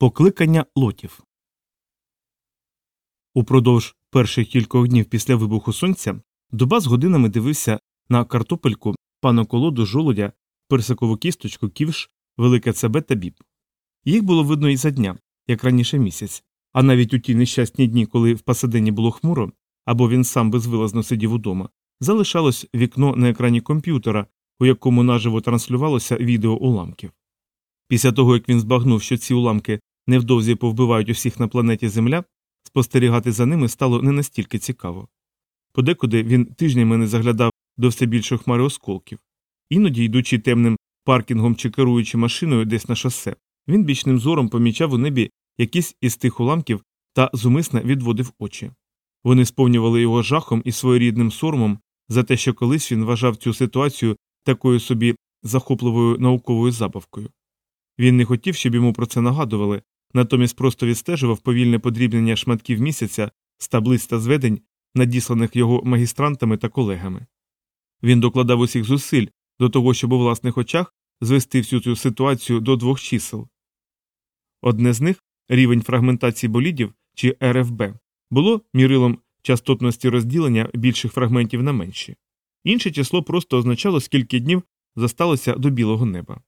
Покликання лотів. Упродовж перших кількох днів після вибуху сонця Дубас годинами дивився на картопельку, пану колоду, жолудя, персикову кісточку, ківш, велике цебе та біб. Їх було видно і за дня, як раніше місяць, а навіть у ті нещасні дні, коли в Пасадені було хмуро, або він сам безвилазно сидів удома, залишалось вікно на екрані комп'ютера, у якому наживо транслювалося відео уламків. Після того, як він збагнув, що ці уламки невдовзі повбивають усіх на планеті Земля, спостерігати за ними стало не настільки цікаво. Подекуди він тижнями не заглядав до все більшої хмари осколків. Іноді, йдучи темним паркінгом чи керуючи машиною десь на шосе, він бічним зором помічав у небі якісь із тих уламків та зумисне відводив очі. Вони сповнювали його жахом і своєрідним соромом за те, що колись він вважав цю ситуацію такою собі захопливою науковою забавкою. Він не хотів, щоб йому про це нагадували, натомість просто відстежував повільне подрібнення шматків місяця з таблиць та зведень, надісланих його магістрантами та колегами. Він докладав усіх зусиль до того, щоб у власних очах звести всю цю ситуацію до двох чисел. Одне з них рівень фрагментації болідів чи РФБ, було мірилом частотності розділення більших фрагментів на менші. Інше число просто означало, скільки днів зосталося до білого неба.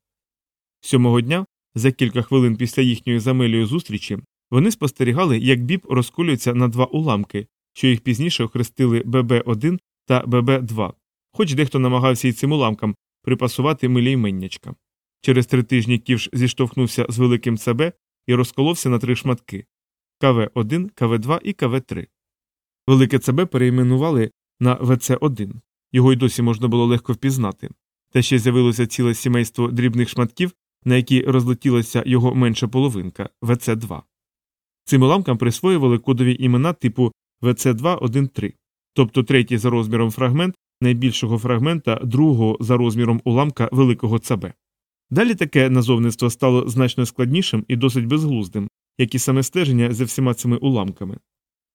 Сьомого дня, за кілька хвилин після їхньої замелюї зустрічі, вони спостерігали, як біб розколюється на два уламки, що їх пізніше охрестили ББ1 та ББ2, хоч дехто намагався й цим уламкам припасувати милі іменнячка. Через три тижні ківш зіштовхнувся з великим ЦБ і розколовся на три шматки КВ1, КВ2 і КВ3. Велике ЦБ перейменували на ВЦ1. Його й досі можна було легко впізнати. Та ще з'явилося ціле сімейство дрібних шматків, на які розлетілася його менша половинка ВЦ2. Цим уламкам присвоювали кодові імена типу ВЦ213, тобто третій за розміром фрагмент найбільшого фрагмента другого за розміром уламка великого ЦБ. Далі таке назовництво стало значно складнішим і досить безглуздим, як і саме стеження за всіма цими уламками.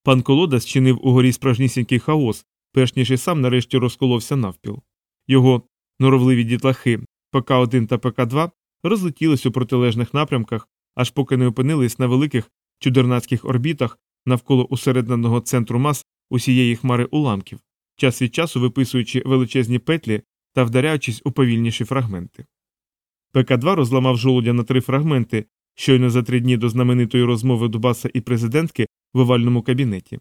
Пан Колода зчинив угорі справжнісінький хаос, перш ніж і сам нарешті розколовся навпіл. Його норовливі дітлахи ПК1 та ПК2 розлетілись у протилежних напрямках, аж поки не опинились на великих чудернацьких орбітах навколо усередненого центру мас усієї хмари уламків, час від часу виписуючи величезні петлі та вдаряючись у повільніші фрагменти. ПК2 розламав жолудя на три фрагменти щойно за три дні до знаменитої розмови Дубаса і президентки в овальному кабінеті.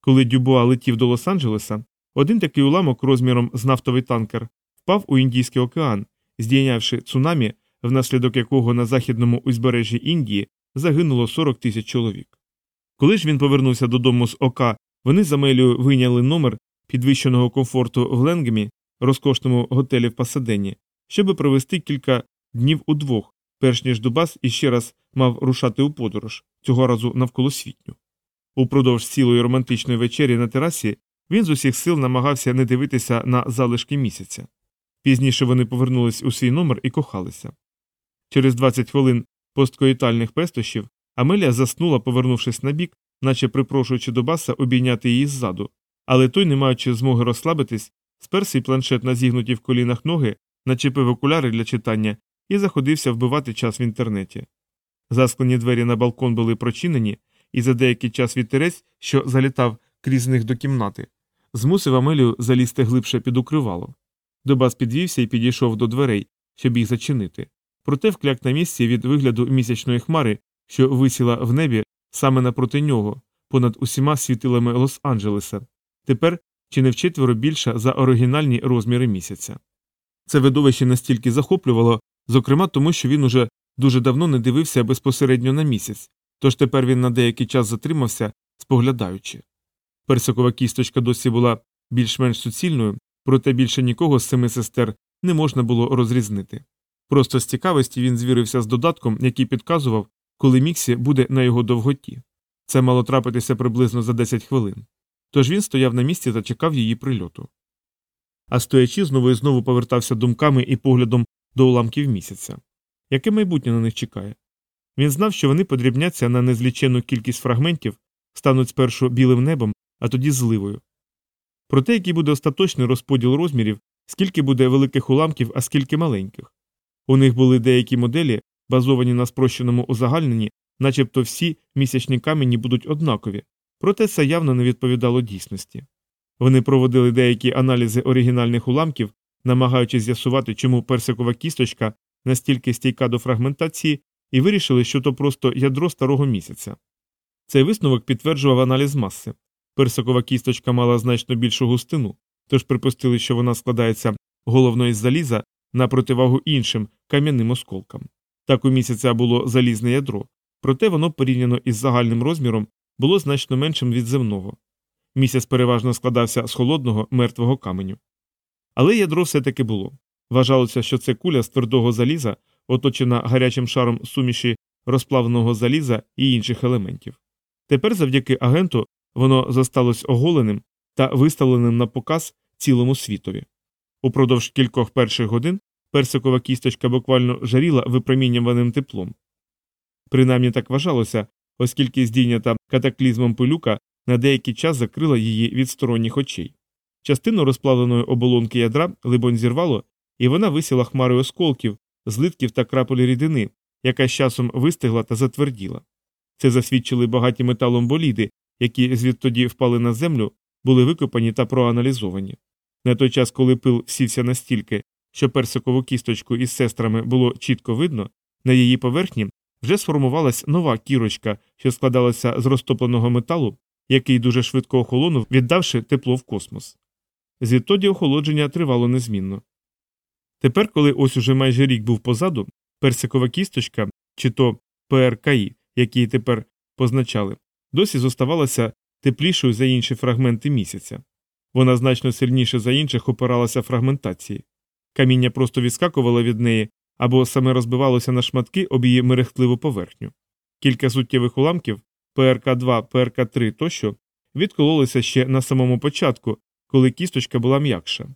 Коли Дюбуа летів до Лос-Анджелеса, один такий уламок розміром з нафтовий танкер впав у Індійський океан, здійнявши цунамі, внаслідок якого на західному узбережжі Індії загинуло 40 тисяч чоловік. Коли ж він повернувся додому з ОК, вони за мелію вийняли номер підвищеного комфорту в Ленгемі, розкошному готелі в Пасадені, щоб провести кілька днів удвох, перш ніж Дубас іще раз мав рушати у подорож, цього разу навколосвітню. Упродовж цілої романтичної вечері на терасі він з усіх сил намагався не дивитися на залишки місяця. Пізніше вони повернулись у свій номер і кохалися. Через 20 хвилин посткоїтальних пестощів Амелія заснула, повернувшись на бік, наче припрошуючи Дубаса обійняти її ззаду, але той, не маючи змоги розслабитись, спер свій планшет на зігнуті в колінах ноги, начепив окуляри для читання і заходився вбивати час в інтернеті. Засклені двері на балкон були прочинені, і за деякий час вітерець, що залітав крізь них до кімнати, змусив Амелію залізти глибше під укривало. Добас підвівся і підійшов до дверей, щоб їх зачинити. Проте вкляк на місці від вигляду місячної хмари, що висіла в небі саме напроти нього, понад усіма світилами Лос-Анджелеса, тепер чи не вчетверо більша за оригінальні розміри місяця. Це видовище настільки захоплювало, зокрема тому, що він уже дуже давно не дивився безпосередньо на місяць, тож тепер він на деякий час затримався, споглядаючи. Персикова кісточка досі була більш-менш суцільною, проте більше нікого з семи сестер не можна було розрізнити. Просто з цікавості він звірився з додатком, який підказував, коли Міксі буде на його довготі. Це мало трапитися приблизно за 10 хвилин. Тож він стояв на місці та чекав її прильоту. А стоячи, знову і знову повертався думками і поглядом до уламків місяця. Яке майбутнє на них чекає? Він знав, що вони подрібняться на незлічену кількість фрагментів, стануть спершу білим небом, а тоді зливою. Про те, який буде остаточний розподіл розмірів, скільки буде великих уламків, а скільки маленьких. У них були деякі моделі, базовані на спрощеному узагальненні, начебто всі місячні камені будуть однакові, проте це явно не відповідало дійсності. Вони проводили деякі аналізи оригінальних уламків, намагаючись з'ясувати, чому персикова кісточка настільки стійка до фрагментації, і вирішили, що то просто ядро старого місяця. Цей висновок підтверджував аналіз маси. Персикова кісточка мала значно більшу густину, тож припустили, що вона складається головно із заліза на противагу іншим кам'яним осколкам. Так у місяця було залізне ядро, проте воно порівняно із загальним розміром було значно меншим від земного. Місяць переважно складався з холодного мертвого каменю. Але ядро все таки було. Вважалося, що це куля з твердого заліза, оточена гарячим шаром суміші розплавленого заліза і інших елементів. Тепер, завдяки агенту, воно зосталось оголеним та виставленим на показ цілому світові. Упродовж кількох перших годин персикова кісточка буквально жаріла випромінюваним теплом. Принаймні так вважалося, оскільки здійнята катаклізмом пилюка на деякий час закрила її від сторонніх очей. Частину розплавленої оболонки ядра либонь зірвало, і вона висіла хмарою осколків, злитків та крапель рідини, яка з часом вистигла та затверділа. Це засвідчили багаті металом боліди, які звідтоді впали на землю, були викопані та проаналізовані. На той час, коли пил сівся настільки, що персикову кісточку із сестрами було чітко видно, на її поверхні вже сформувалась нова кірочка, що складалася з розтопленого металу, який дуже швидко охолонув, віддавши тепло в космос. Звідтоді охолодження тривало незмінно. Тепер, коли ось уже майже рік був позаду, персикова кісточка, чи то ПРКІ, які тепер позначали, досі зоставалася теплішою за інші фрагменти місяця. Вона значно сильніше за інших опиралася фрагментації. Каміння просто відскакувало від неї або саме розбивалося на шматки об її мерехтливу поверхню. Кілька суттєвих уламків ПРК2, ПРК3 тощо відкололися ще на самому початку, коли кісточка була м'якша.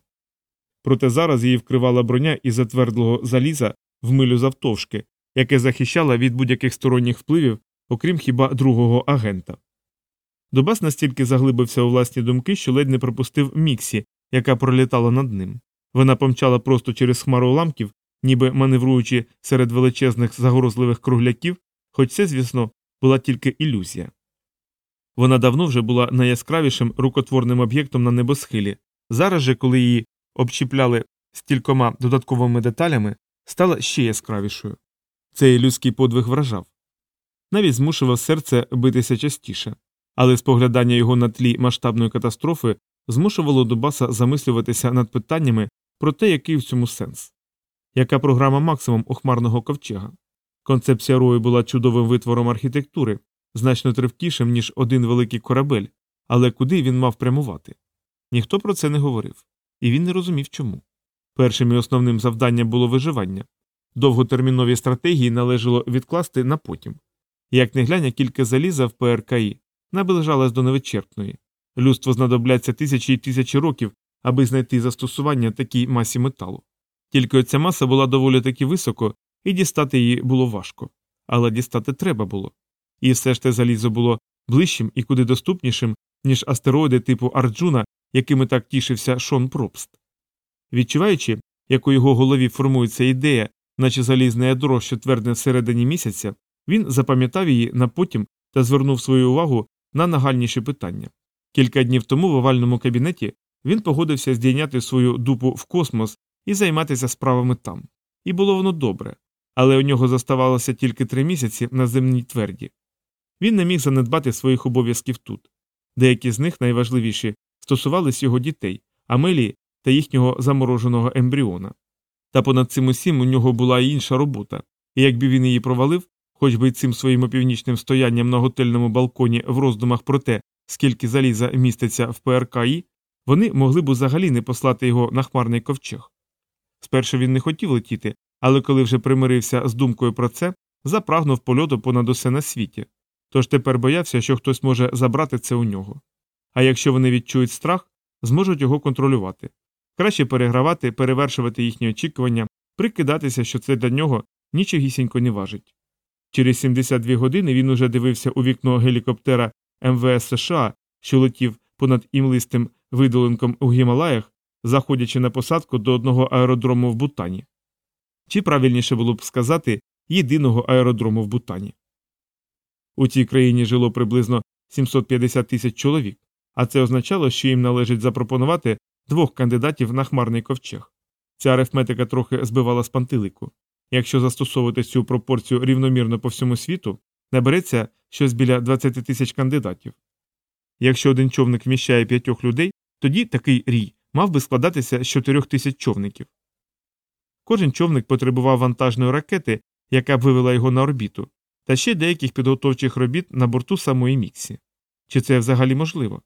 Проте зараз її вкривала броня із затвердлого заліза в милю завтовшки, яке захищала від будь-яких сторонніх впливів, окрім хіба другого агента. Добас настільки заглибився у власні думки, що ледь не пропустив Міксі, яка пролітала над ним. Вона помчала просто через хмару уламків, ніби маневруючи серед величезних загрозливих кругляків, хоч це, звісно, була тільки ілюзія. Вона давно вже була найяскравішим рукотворним об'єктом на небосхилі. Зараз же, коли її обчіпляли стількома додатковими деталями, стала ще яскравішою. Цей людський подвиг вражав. Навіть змушував серце битися частіше, але споглядання його на тлі масштабної катастрофи змушувало Дубаса замислюватися над питаннями про те, який в цьому сенс. Яка програма максимум охмарного ковчега? Концепція рою була чудовим витвором архітектури, значно тривкішим, ніж один великий корабель, але куди він мав прямувати? Ніхто про це не говорив, і він не розумів чому. Першим і основним завданням було виживання. Довготермінові стратегії належало відкласти на потім. Як не глянь, кілька заліза в ПРКІ наближалась до невичерпної. Людство знадобляться тисячі і тисячі років, аби знайти застосування такій масі металу. Тільки оця маса була доволі таки високо, і дістати її було важко. Але дістати треба було. І все ж те залізо було ближчим і куди доступнішим, ніж астероїди типу Арджуна, якими так тішився Шон Пробст. Відчуваючи, як у його голові формується ідея, наче залізне ядро, що твердне всередині місяця, він запам'ятав її на потім та звернув свою увагу на нагальніші питання. Кілька днів тому в овальному кабінеті він погодився здійняти свою дупу в космос і займатися справами там. І було воно добре, але у нього заставалося тільки три місяці на земній тверді. Він не міг занедбати своїх обов'язків тут. Деякі з них найважливіші стосувались його дітей, Амелії та їхнього замороженого ембріона. Та понад цим усім у нього була і інша робота, і якби він її провалив, хоч би цим своїм опівнічним стоянням на готельному балконі в роздумах про те, скільки заліза міститься в ПРКІ, вони могли б взагалі не послати його на хмарний ковчег. Спершу він не хотів летіти, але коли вже примирився з думкою про це, запрагнув польоту понад усе на світі. Тож тепер боявся, що хтось може забрати це у нього. А якщо вони відчують страх, зможуть його контролювати. Краще перегравати, перевершувати їхні очікування, прикидатися, що це для нього нічогісінько не важить. Через 72 години він уже дивився у вікно гелікоптера МВС США, що летів понад імлистим видолинком у Гімалаях, заходячи на посадку до одного аеродрому в Бутані. Чи правильніше було б сказати, єдиного аеродрому в Бутані. У цій країні жило приблизно 750 тисяч чоловік, а це означало, що їм належить запропонувати двох кандидатів на хмарний ковчег. Ця арифметика трохи збивала з пантелику. Якщо застосовувати цю пропорцію рівномірно по всьому світу, набереться щось біля 20 тисяч кандидатів. Якщо один човник вміщає п'ятьох людей, тоді такий рій мав би складатися з чотирьох тисяч човників. Кожен човник потребував вантажної ракети, яка б вивела його на орбіту, та ще деяких підготовчих робіт на борту самої Міксі. Чи це взагалі можливо?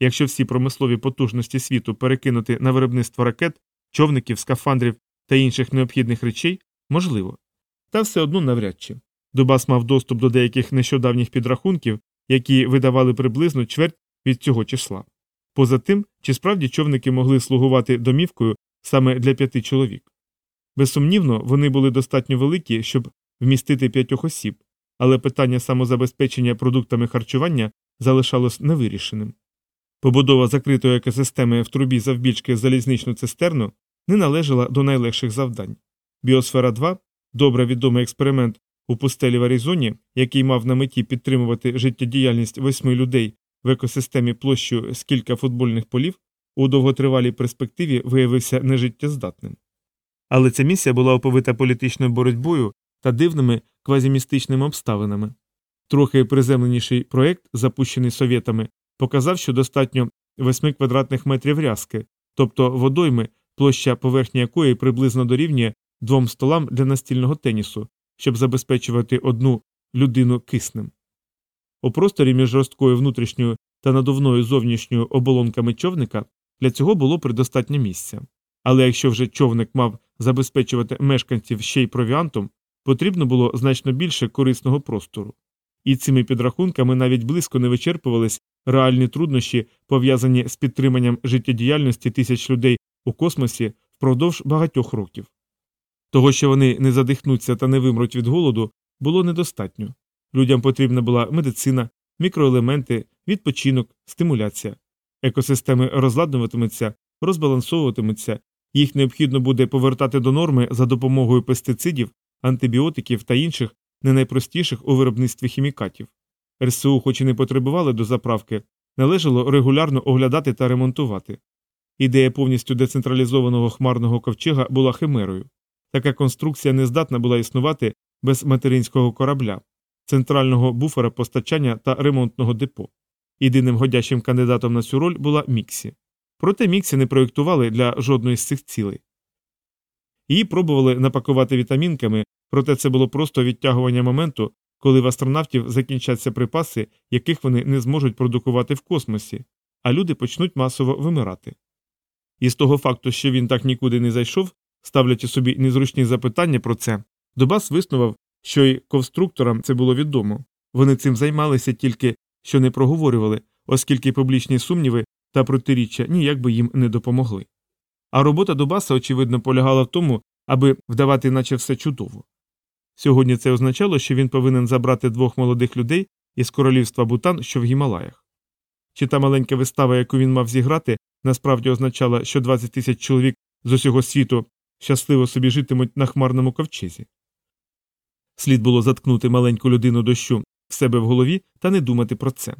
Якщо всі промислові потужності світу перекинути на виробництво ракет, човників, скафандрів та інших необхідних речей, можливо. Та все одно навряд чи. Дубас мав доступ до деяких нещодавніх підрахунків, які видавали приблизно чверть від цього числа. Поза тим, чи справді човники могли слугувати домівкою саме для п'яти чоловік. Безсумнівно, вони були достатньо великі, щоб вмістити п'ятьох осіб, але питання самозабезпечення продуктами харчування залишалось невирішеним. Побудова закритої екосистеми в трубі завбільшки залізничну цистерну не належала до найлегших завдань. Біосфера 2 добре відомий експеримент у пустелі в Аризоні, який мав на меті підтримувати життєдіяльність восьми людей в екосистемі площею з кілька футбольних полів, у довготривалій перспективі виявився нежиттєздатним. Але ця місія була оповита політичною боротьбою та дивними квазімістичними обставинами. Трохи приземленіший проєкт, запущений совєтами, показав, що достатньо 8 квадратних метрів рязки, тобто водойми, площа поверхні якої приблизно дорівнює двом столам для настільного тенісу, щоб забезпечувати одну людину киснем. У просторі між жорсткою внутрішньою та надувною зовнішньою оболонками човника для цього було предостатньо місця. Але якщо вже човник мав забезпечувати мешканців ще й провіантом, потрібно було значно більше корисного простору. І цими підрахунками навіть близько не вичерпувались реальні труднощі, пов'язані з підтриманням життєдіяльності тисяч людей у космосі впродовж багатьох років. Того, що вони не задихнуться та не вимруть від голоду, було недостатньо. Людям потрібна була медицина, мікроелементи, відпочинок, стимуляція. Екосистеми розладнуватимуться, розбалансовуватимуться, їх необхідно буде повертати до норми за допомогою пестицидів, антибіотиків та інших не найпростіших у виробництві хімікатів. РСУ, хоч і не потребували до заправки, належало регулярно оглядати та ремонтувати. Ідея повністю децентралізованого хмарного ковчега була химерою. Така конструкція не здатна була існувати без материнського корабля, центрального буфера постачання та ремонтного депо. Єдиним годящим кандидатом на цю роль була Міксі. Проте Міксі не проєктували для жодної з цих цілей. Її пробували напакувати вітамінками, проте це було просто відтягування моменту, коли в астронавтів закінчаться припаси, яких вони не зможуть продукувати в космосі, а люди почнуть масово вимирати. І з того факту, що він так нікуди не зайшов, ставлячи собі незручні запитання про це, Добас виснував, що й конструкторам це було відомо. Вони цим займалися тільки що не проговорювали, оскільки публічні сумніви та протиріччя ніяк би їм не допомогли. А робота Дубаса, очевидно, полягала в тому, аби вдавати, наче все чудово. Сьогодні це означало, що він повинен забрати двох молодих людей із королівства Бутан, що в Гімалаях. Чи та маленька вистава, яку він мав зіграти, насправді означала, що 20 тисяч чоловік з усього світу щасливо собі житимуть на хмарному ковчезі. Слід було заткнути маленьку людину дощу в себе в голові та не думати про це.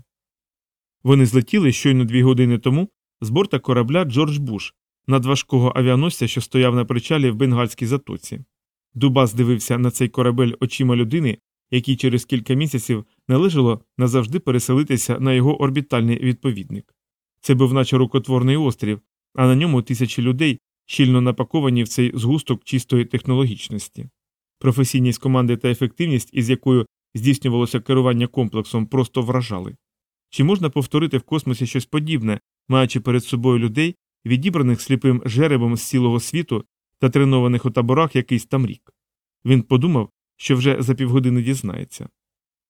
Вони злетіли щойно дві години тому з борта корабля Джордж Буш надважкого авіаносця, що стояв на причалі в бенгальській затоці. Дубас дивився на цей корабель очима людини, якій через кілька місяців належало назавжди переселитися на його орбітальний відповідник. Це був наче рукотворний острів, а на ньому тисячі людей, щільно напаковані в цей згусток чистої технологічності. Професійність команди та ефективність, із якою здійснювалося керування комплексом, просто вражали. Чи можна повторити в космосі щось подібне, маючи перед собою людей, відібраних сліпим жеребом з цілого світу та тренованих у таборах якийсь там рік? Він подумав, що вже за півгодини дізнається.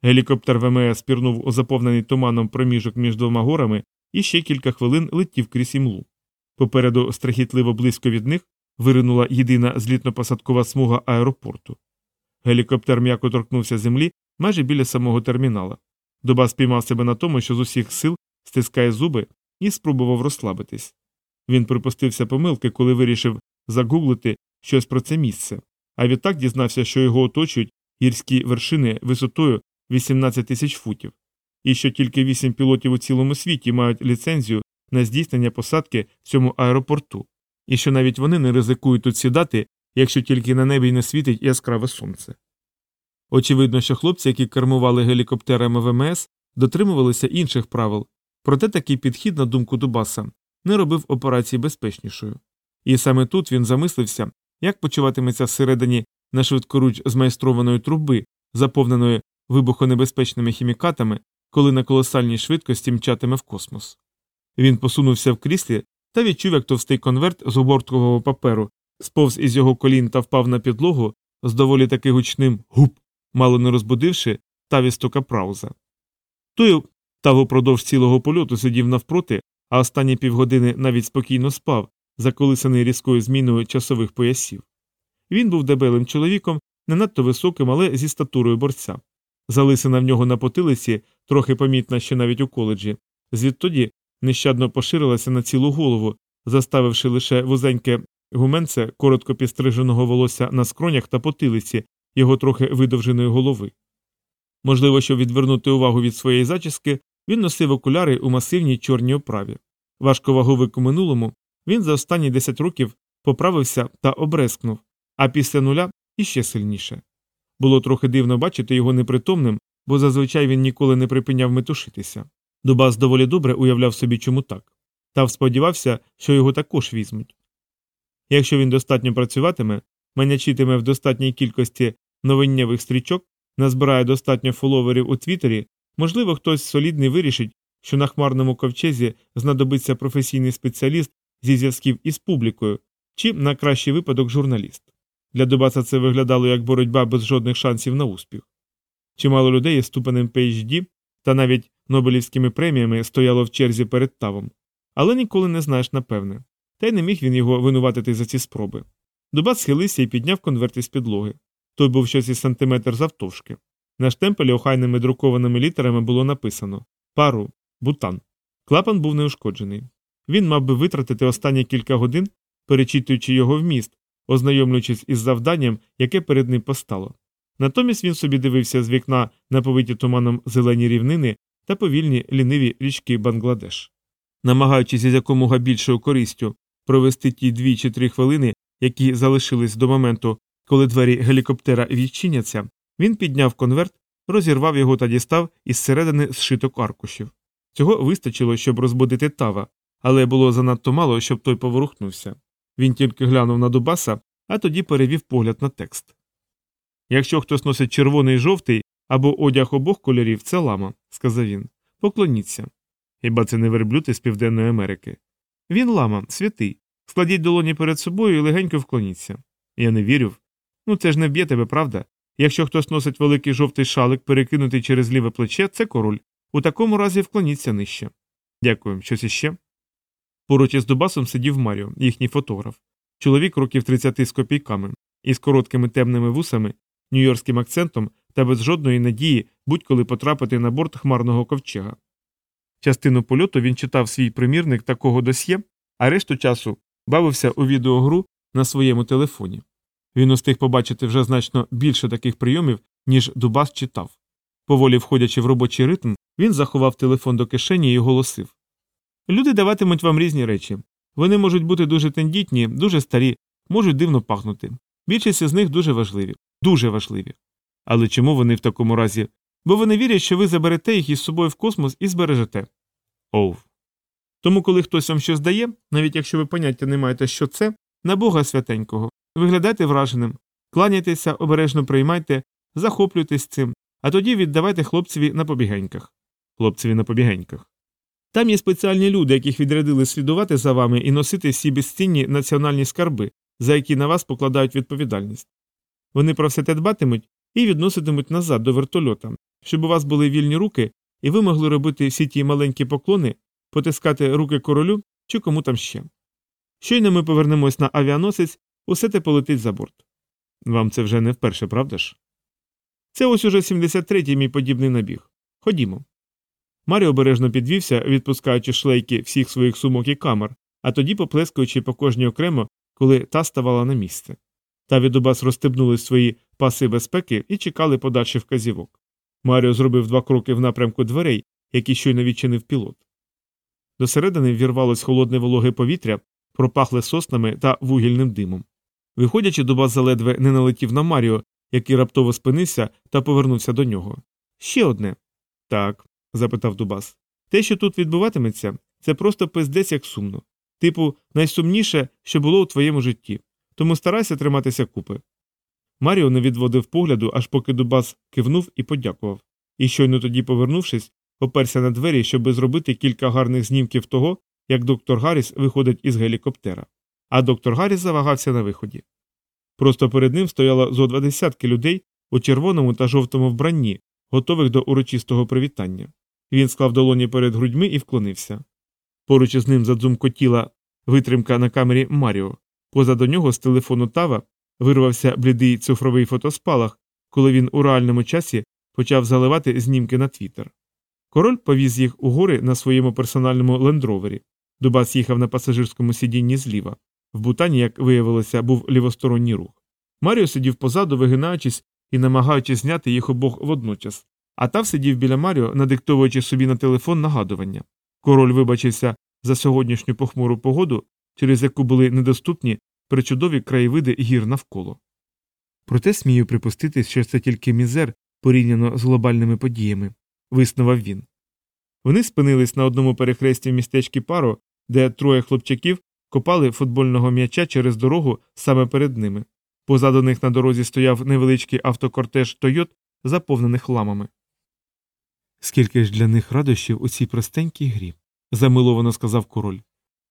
Гелікоптер ВМС пірнув у заповнений туманом проміжок між двома горами і ще кілька хвилин летів крізь імлу. Попереду страхітливо близько від них виринула єдина злітно-посадкова смуга аеропорту. Гелікоптер м'яко торкнувся землі майже біля самого термінала. Доба спіймав себе на тому, що з усіх сил стискає зуби і спробував розслабитись. Він припустився помилки, коли вирішив загуглити щось про це місце, а відтак дізнався, що його оточують гірські вершини висотою 18 тисяч футів, і що тільки 8 пілотів у цілому світі мають ліцензію на здійснення посадки в цьому аеропорту, і що навіть вони не ризикують тут сідати, якщо тільки на небі не світить яскраве сонце. Очевидно, що хлопці, які кермували гелікоптерами ВМС, дотримувалися інших правил, проте такий підхід, на думку Дубаса, не робив операції безпечнішою. І саме тут він замислився, як почуватиметься всередині на швидкоруч змайстрованої труби, заповненої вибухонебезпечними хімікатами, коли на колосальній швидкості мчатиме в космос. Він посунувся в кріслі та відчув, як товстий конверт з оборткового паперу сповз із його колін та впав на підлогу з доволі таки гучним гуп, мало не розбудивши тавістока прауза. Той тав упродовж цілого польоту сидів навпроти, а останні півгодини навіть спокійно спав, заколисаний різкою зміною часових поясів. Він був дебелим чоловіком, не надто високим, але зі статурою борця. Залисина в нього на потилиці, трохи помітна ще навіть у коледжі, звідтоді нещадно поширилася на цілу голову, заставивши лише вузеньке гуменце коротко підстриженого волосся на скронях та потилиці його трохи видовженої голови. Можливо, щоб відвернути увагу від своєї зачіски, він носив окуляри у масивній чорній оправі. Важковаговик у минулому він за останні 10 років поправився та обрескнув, а після нуля іще сильніше. Було трохи дивно бачити його непритомним, бо зазвичай він ніколи не припиняв метушитися. Дубас доволі добре уявляв собі, чому так, та сподівався, що його також візьмуть. Якщо він достатньо працюватиме, манячитиме в достатній кількості новиннєвих стрічок, назбирає достатньо фоловерів у Твіттері, можливо, хтось солідний вирішить, що на хмарному ковчезі знадобиться професійний спеціаліст зі зв'язків із публікою, чи, на кращий випадок, журналіст. Для Дубаса це виглядало як боротьба без жодних шансів на успіх. Чимало людей із ступенем PHD та навіть Нобелівськими преміями стояло в черзі перед тавом, але ніколи не знаєш напевне, та й не міг він його винуватити за ці спроби. Дубас схилився і підняв конверт із підлоги. Той був щось із сантиметр завтовшки. На штемпелі охайними друкованими літерами було написано пару, бутан. Клапан був неушкоджений. Він мав би витратити останні кілька годин, перечитуючи його вміст, ознайомлюючись із завданням, яке перед ним постало. Натомість він собі дивився з вікна на повиті туманом зелені рівнини та повільні ліниві річки Бангладеш. Намагаючись із якомога більшою користю провести ті дві чи три хвилини, які залишились до моменту, коли двері гелікоптера відчиняться, він підняв конверт, розірвав його та дістав із середини зшиток аркушів. Цього вистачило, щоб розбудити тава, але було занадто мало, щоб той поворухнувся. Він тільки глянув на Дубаса, а тоді перевів погляд на текст. Якщо хтось носить червоний і жовтий або одяг обох кольорів, це лама, сказав він. Поклоніться. Хіба це не верблюд із Південної Америки? Він лама, святий. Складіть долоні перед собою і легенько вклоніться. Я не вірю. Ну це ж не вб'є тебе, правда? Якщо хтось носить великий жовтий шалик, перекинутий через ліве плече, це король. У такому разі вклоніться нижче. Дякую, щось іще. Поруч із Дубасом сидів Маріо, їхній фотограф, чоловік років 30 з копійками, із короткими темними вусами, нью-йоркським акцентом та без жодної надії будь-коли потрапити на борт хмарного ковчега. Частину польоту він читав свій примірник такого досьє, а решту часу бавився у відеогру на своєму телефоні. Він устиг побачити вже значно більше таких прийомів, ніж Дубас читав. Поволі входячи в робочий ритм, він заховав телефон до кишені і голосив Люди даватимуть вам різні речі. Вони можуть бути дуже тендітні, дуже старі, можуть дивно пахнути. Більшість із них дуже важливі, дуже важливі. Але чому вони в такому разі? Бо вони вірять, що ви заберете їх із собою в космос і збережете. Оу. Тому, коли хтось вам щось дає, навіть якщо ви поняття не маєте, що це, на Бога святенького, виглядайте враженим, кланяйтеся, обережно приймайте, захоплюйтесь цим, а тоді віддавайте хлопцеві на побігеньках. Хлопцеві на побігеньках. Там є спеціальні люди, яких відрядили слідувати за вами і носити всі безцінні національні скарби, за які на вас покладають відповідальність. Вони про все те дбатимуть і відноситимуть назад до вертольота, щоб у вас були вільні руки, і ви могли робити всі ті маленькі поклони, потискати руки королю чи кому там ще. Щойно ми повернемось на авіаносець, усе те полетить за борт. Вам це вже не вперше, правда ж? Це ось уже 73-й мій подібний набіг. Ходімо. Маріо обережно підвівся, відпускаючи шлейки всіх своїх сумок і камер, а тоді поплескуючи по кожній окремо, коли та ставала на місце. Та від Убас розстебнули свої паси безпеки і чекали подальших вказівок. Маріо зробив два кроки в напрямку дверей, які щойно відчинив пілот. До середини ввірвалось холодне вологе повітря, пропахле соснами та вугільним димом. Виходячи, дуба заледве не налетів на Маріо, який раптово спинився та повернувся до нього. Ще одне. Так, запитав Дубас. Те, що тут відбуватиметься, це просто пиздець як сумно. Типу, найсумніше, що було у твоєму житті. Тому старайся триматися купи. Маріо не відводив погляду, аж поки Дубас кивнув і подякував. І щойно тоді, повернувшись, оперся на двері, щоби зробити кілька гарних знімків того, як доктор Гарріс виходить із гелікоптера. А доктор Гарріс завагався на виході. Просто перед ним стояло зо два десятки людей у червоному та жовтому вбранні, готових до урочистого привітання. Він склав долоні перед грудьми і вклонився. Поруч із ним задзумкотіла витримка на камері Маріо. Позаду нього з телефону Тава вирвався блідий цифровий фотоспалах, коли він у реальному часі почав заливати знімки на твіттер. Король повіз їх у гори на своєму персональному лендровері. Дубас їхав на пасажирському сидінні зліва. В бутані, як виявилося, був лівосторонній рух. Маріо сидів позаду, вигинаючись і намагаючись зняти їх обох водночас, а Тав сидів біля Маріо, надиктовуючи собі на телефон нагадування. Король вибачився за сьогоднішню похмуру погоду, через яку були недоступні причудові краєвиди гір навколо. Проте смію припустити, що це тільки мізер порівняно з глобальними подіями, виснував він. Вони спинились на одному перехресті в містечкі Паро, де троє хлопчаків копали футбольного м'яча через дорогу саме перед ними. Позаду них на дорозі стояв невеличкий автокортеж Тойот, заповнених ламами. Скільки ж для них радощів у цій простенькій грі, замиловано сказав король.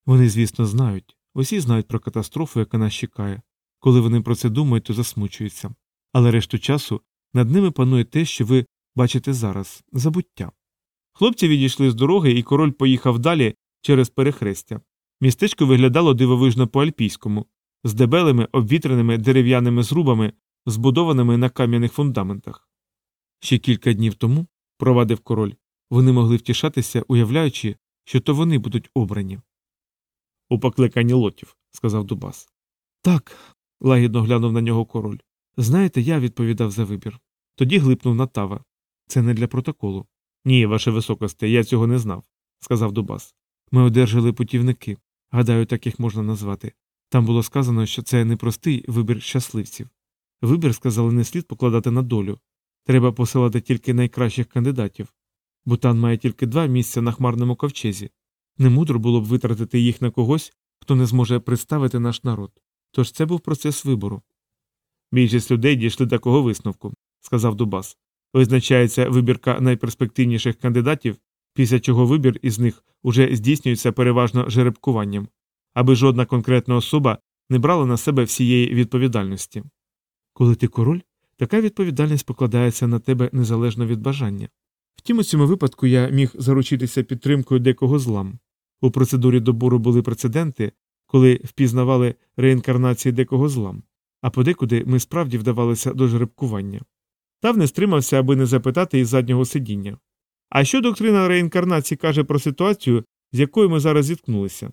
Вони, звісно, знають, усі знають про катастрофу, яка нас чекає. Коли вони про це думають, то засмучуються. Але решту часу над ними панує те, що ви бачите зараз забуття. Хлопці відійшли з дороги, і король поїхав далі через перехрестя. Містечко виглядало дивовижно по альпійському, з дебелими обвітреними дерев'яними зрубами, збудованими на кам'яних фундаментах. Ще кілька днів тому, провадив король, вони могли втішатися, уявляючи, що то вони будуть обрані. У покликанні лотів, сказав Дубас. Так, лагідно глянув на нього король. Знаєте, я відповідав за вибір. Тоді глипнув на тава. Це не для протоколу. Ні, ваше високосте, я цього не знав, сказав Дубас. Ми одержали путівники. Гадаю, так їх можна назвати. Там було сказано, що це непростий вибір щасливців. Вибір, сказали, не слід покладати на долю. Треба посилати тільки найкращих кандидатів. Бутан має тільки два місця на хмарному ковчезі. Немудро було б витратити їх на когось, хто не зможе представити наш народ. Тож це був процес вибору. Більшість людей дійшли такого висновку, сказав Дубас. Визначається вибірка найперспективніших кандидатів, після чого вибір із них уже здійснюється переважно жеребкуванням, аби жодна конкретна особа не брала на себе всієї відповідальності. Коли ти король, така відповідальність покладається на тебе незалежно від бажання. Втім, у цьому випадку я міг заручитися підтримкою декого злам. У процедурі добору були прецеденти, коли впізнавали реінкарнації декого злам, а подекуди ми справді вдавалися до жеребкування. Тав не стримався, аби не запитати із заднього сидіння. А що доктрина реінкарнації каже про ситуацію, з якою ми зараз зіткнулися?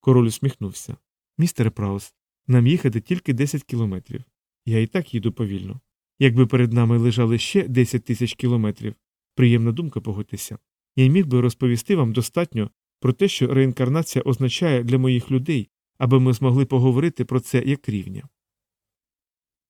Король усміхнувся. Містере Праус, нам їхати тільки 10 кілометрів. Я і так їду повільно. Якби перед нами лежали ще 10 тисяч кілометрів, приємна думка погодьтеся, я міг би розповісти вам достатньо про те, що реінкарнація означає для моїх людей, аби ми змогли поговорити про це як рівня.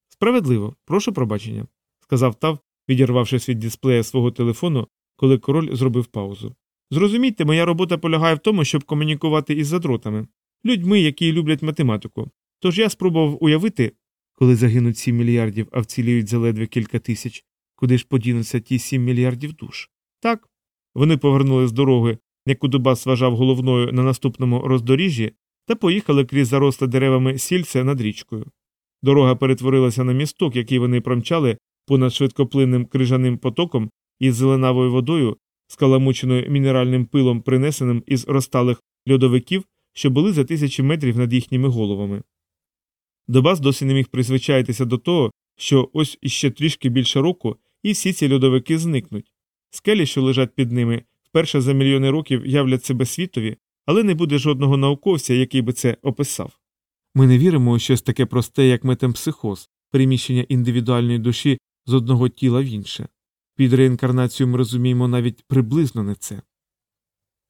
Справедливо, прошу пробачення, сказав Тав, відірвавшись від дисплея свого телефону, коли король зробив паузу. Зрозумійте, моя робота полягає в тому, щоб комунікувати із задротами, людьми, які люблять математику. Тож я спробував уявити, коли загинуть 7 мільярдів, а вціліють заледве кілька тисяч, куди ж подінуться ті 7 мільярдів душ. Так. Вони повернули з дороги, яку Дубас вважав головною на наступному роздоріжжі, та поїхали крізь заросле деревами сільце над річкою. Дорога перетворилася на місток, який вони промчали понад швидкоплинним крижаним потоком із зеленавою водою, скаламученою мінеральним пилом, принесеним із розталих льодовиків, що були за тисячі метрів над їхніми головами. Добас досі не міг призвичаїтися до того, що ось іще трішки більше року, і всі ці льодовики зникнуть. Скелі, що лежать під ними, вперше за мільйони років являть себе світові, але не буде жодного науковця, який би це описав. Ми не віримо у щось таке просте, як метемпсихоз, переміщення індивідуальної душі з одного тіла в інше. Під реінкарнацію ми розуміємо навіть приблизно не це.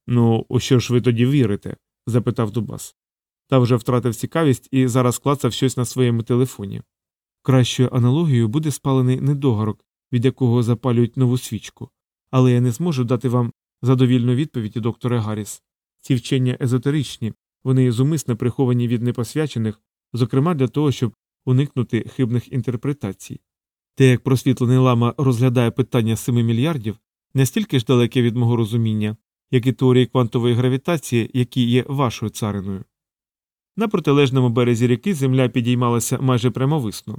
Ну, у що ж ви тоді вірите? запитав Дубас. Та вже втратив цікавість і зараз клацав щось на своєму телефоні. Кращою аналогією буде спалений недогарок, від якого запалюють нову свічку, але я не зможу дати вам задовільну відповідь, докторе Гарріс. Ці вчення езотеричні, вони зумисно приховані від непосвячених, зокрема для того, щоб уникнути хибних інтерпретацій. Те, як просвітлений лама розглядає питання семи мільярдів, настільки ж далеке від мого розуміння, як і теорії квантової гравітації, які є вашою цариною. На протилежному березі ріки земля підіймалася майже прямовисно.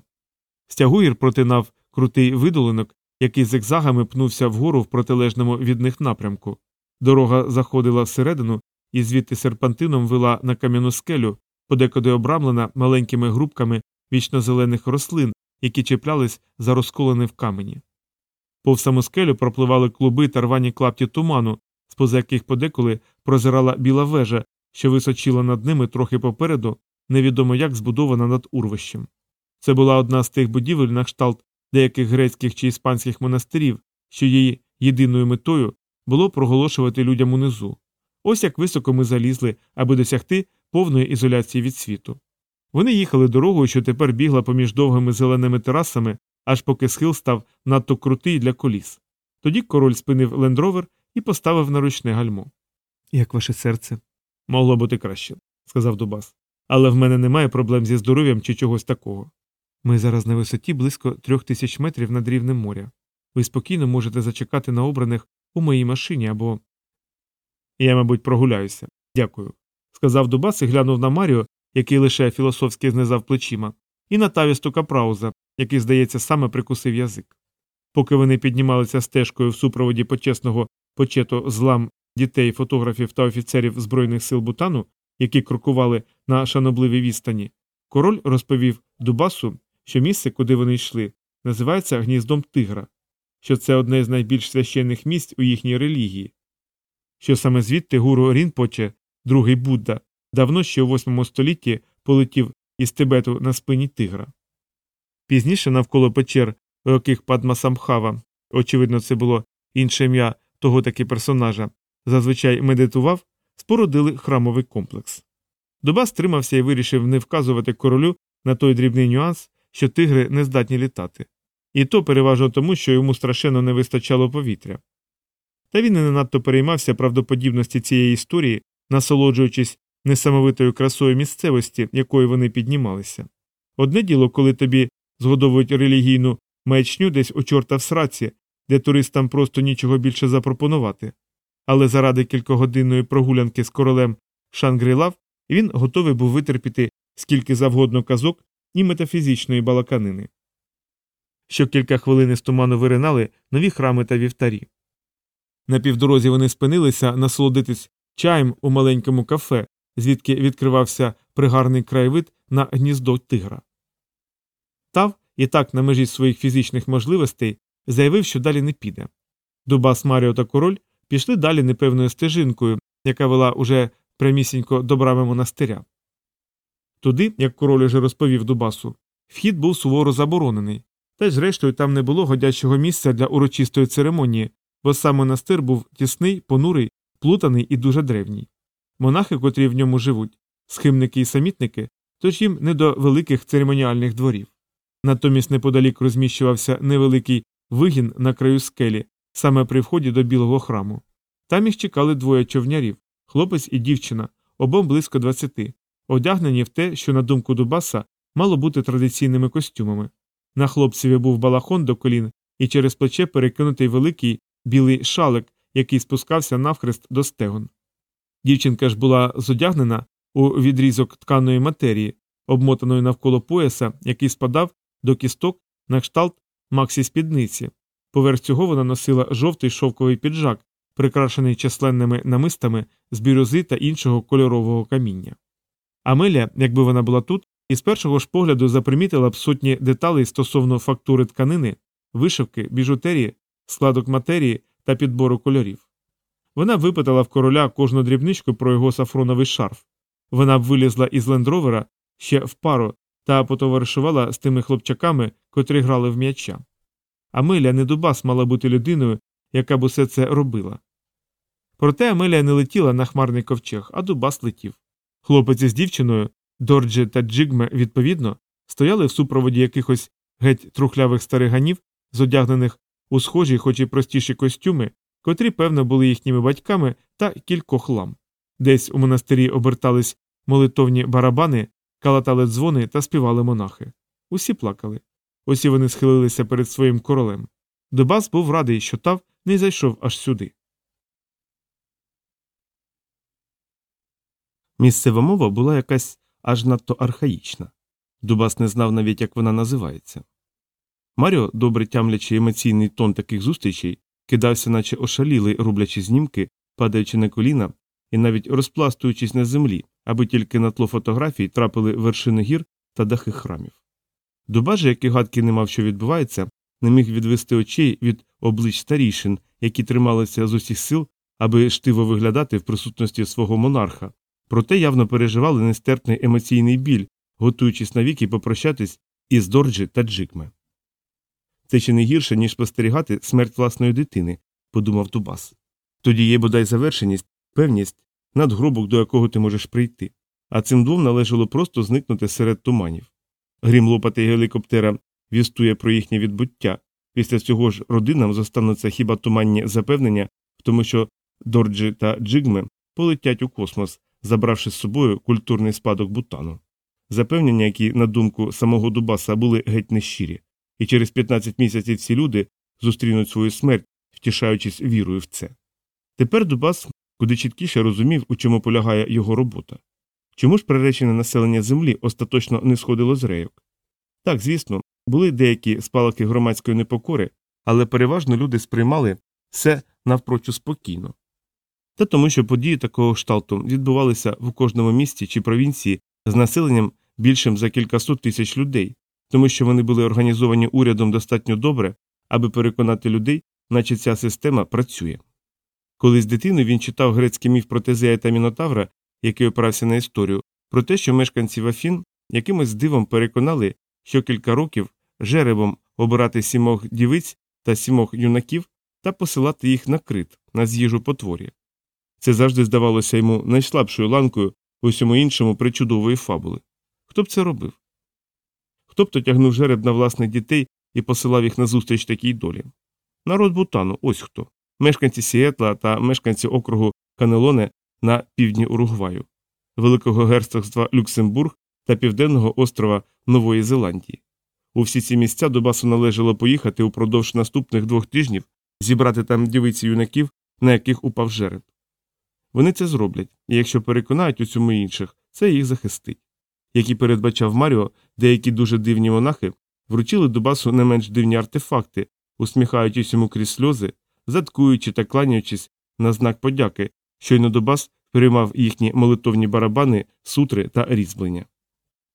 Стягуїр протинав крутий видолинок, який зигзагами пнувся вгору в протилежному від них напрямку. Дорога заходила всередину і звідти серпантином вела на кам'яну скелю, подекуди обрамлена маленькими групками вічнозелених рослин, які чіплялись за розколене в камені. Повз саму скелю пропливали клуби та рвані клапті туману, з поза яких подеколи прозирала біла вежа, що височила над ними трохи попереду, невідомо як збудована над урвищем. Це була одна з тих будівель на кшталт деяких грецьких чи іспанських монастирів, що її єдиною метою було проголошувати людям унизу. Ось як високо ми залізли, аби досягти повної ізоляції від світу. Вони їхали дорогою, що тепер бігла поміж довгими зеленими терасами, аж поки схил став надто крутий для коліс. Тоді король спинив лендровер і поставив на ручне гальмо. Як ваше серце? Могло бути краще, сказав Дубас. Але в мене немає проблем зі здоров'ям чи чогось такого. Ми зараз на висоті близько трьох тисяч метрів над рівнем моря. Ви спокійно можете зачекати на обраних у моїй машині або. Я, мабуть, прогуляюся. Дякую. сказав Дубас і глянув на Маріо, який лише філософськи знизав плечима, і на тавісту Капрауза, який, здається, саме прикусив язик. Поки вони піднімалися стежкою в супроводі почесного почето злам дітей, фотографів та офіцерів Збройних сил Бутану, які крокували на шанобливій відстані, король розповів Дубасу, що місце, куди вони йшли, називається гніздом тигра, що це одне з найбільш священних місць у їхній релігії, що саме звідти гуру Рінпоче, другий Будда, давно ще у восьмому столітті полетів із Тибету на спині тигра. Пізніше навколо печер, у яких Падмасамхава, очевидно, це було інше ім'я того таки персонажа, зазвичай медитував, спорудили храмовий комплекс. Доба стримався і вирішив не вказувати королю на той дрібний нюанс, що тигри не здатні літати, і то переважно тому, що йому страшенно не вистачало повітря. Та він і не надто переймався правдоподібності цієї історії, насолоджуючись несамовитою красою місцевості, якої вони піднімалися. Одне діло, коли тобі згодовують релігійну маячню десь у чорта в сраці, де туристам просто нічого більше запропонувати, але заради кількогодинної прогулянки з королем Шангрилав він готовий був витерпіти скільки завгодно казок і метафізичної балаканини. Що кілька хвилин із туману виринали нові храми та вівтарі. На півдорозі вони спинилися насолодитись чаєм у маленькому кафе, звідки відкривався пригарний краєвид на гніздо тигра. Тав, і так на межі своїх фізичних можливостей, заявив, що далі не піде. Дубас Маріо та король пішли далі непевною стежинкою, яка вела уже прямісінько до брами монастиря. Туди, як король уже розповів Дубасу, вхід був суворо заборонений, та й зрештою там не було годячого місця для урочистої церемонії, бо сам монастир був тісний, понурий, плутаний і дуже древній. Монахи, котрі в ньому живуть, схимники і самітники, тож їм не до великих церемоніальних дворів. Натомість неподалік розміщувався невеликий вигін на краю скелі, саме при вході до білого храму. Там їх чекали двоє човнярів хлопець і дівчина, обом близько двадцяти, одягнені в те, що, на думку Дубаса, мало бути традиційними костюмами. На хлопцеві був балахон до колін і через плече перекинутий великий білий шалик, який спускався навхрест до стегон. Дівчинка ж була зодягнена у відрізок тканої матерії, обмотаної навколо пояса, який спадав до кісток на кшталт максі спідниці. Поверх цього вона носила жовтий шовковий піджак, прикрашений численними намистами з бірюзи та іншого кольорового каміння. Амелія, якби вона була тут, із першого ж погляду запримітила б сотні деталей стосовно фактури тканини, вишивки, біжутерії, складок матерії та підбору кольорів. Вона випитала в короля кожну дрібничку про його сафроновий шарф. Вона б вилізла із лендровера ще в пару та потоваришувала з тими хлопчаками, котрі грали в м'яча. Амелія не Дубас мала бути людиною, яка б усе це робила. Проте Амелія не летіла на хмарний ковчег, а Дубас летів. Хлопець із дівчиною, Дорджі та Джигме, відповідно, стояли в супроводі якихось геть трухлявих стариганів, зодягнених у схожі, хоч і простіші костюми, котрі, певно, були їхніми батьками та кількох лам. Десь у монастирі обертались молитовні барабани, калатали дзвони та співали монахи. Усі плакали. Усі вони схилилися перед своїм королем. Дубас був радий, що тав не зайшов аж сюди. Місцева мова була якась аж надто архаїчна. Дубас не знав навіть, як вона називається. Маріо, добре тямлячи емоційний тон таких зустрічей, кидався, наче ошалілий, рублячи знімки, падаючи на коліна і навіть розпластуючись на землі, аби тільки на тло фотографій трапили вершини гір та дахи храмів. Дубас же, який гадки не мав, що відбувається, не міг відвести очей від облич старішин, які трималися з усіх сил, аби штиво виглядати в присутності свого монарха, проте явно переживали нестерпний емоційний біль, готуючись навіки попрощатись із Дорджі та Джигме. Це ще не гірше, ніж спостерігати смерть власної дитини, подумав Дубас. Тоді є бодай завершеність, певність, надгробок, до якого ти можеш прийти, а цим двом належало просто зникнути серед туманів. Грім лопатей гелікоптера вістує про їхнє відбуття. Після цього ж родинам зостануться хіба туманні запевнення в тому, що Дорджі та Джигме полетять у космос, забравши з собою культурний спадок Бутану. Запевнення, які, на думку самого Дубаса, були геть нещирі, і через 15 місяців ці люди зустрінуть свою смерть, втішаючись вірою в це. Тепер Дубас куди чіткіше розумів, у чому полягає його робота. Чому ж приречене населення землі остаточно не сходило з рейок? Так, звісно, були деякі спалахи громадської непокори, але переважно люди сприймали все навпрочу спокійно. Та тому, що події такого шталту відбувалися в кожному місті чи провінції з населенням більшим за кількасот тисяч людей, тому що вони були організовані урядом достатньо добре, аби переконати людей, наче ця система працює. Колись дитиною він читав грецький міф про Тезея та Мінотавра, який опирався на історію, про те, що мешканці Афін якимось дивом переконали, що кілька років жеребом обирати сімох дівиць та сімох юнаків та посилати їх на крит, на з'їжу потворі. Це завжди здавалося йому найслабшою ланкою в усьому іншому причудової фабули. Хто б це робив? Хто б то тягнув жереб на власних дітей і посилав їх назустріч такій долі? Народ Бутану, ось хто. Мешканці Сіетла та мешканці округу Канелоне на півдні Уругваю, Великого герцогства Люксембург та Південного острова Нової Зеландії. У всі ці місця до басу належало поїхати упродовж наступних двох тижнів, зібрати там дівиці юнаків, на яких упав жереб. Вони це зроблять, і якщо переконають у цьому інших, це їх захистить. Як і передбачав Маріо, деякі дуже дивні монахи вручили Дубасу не менш дивні артефакти, усміхаючись йому крізь сльози, заткуючи та кланяючись на знак подяки, щойно Дубас приймав їхні молитовні барабани, сутри та різьблення.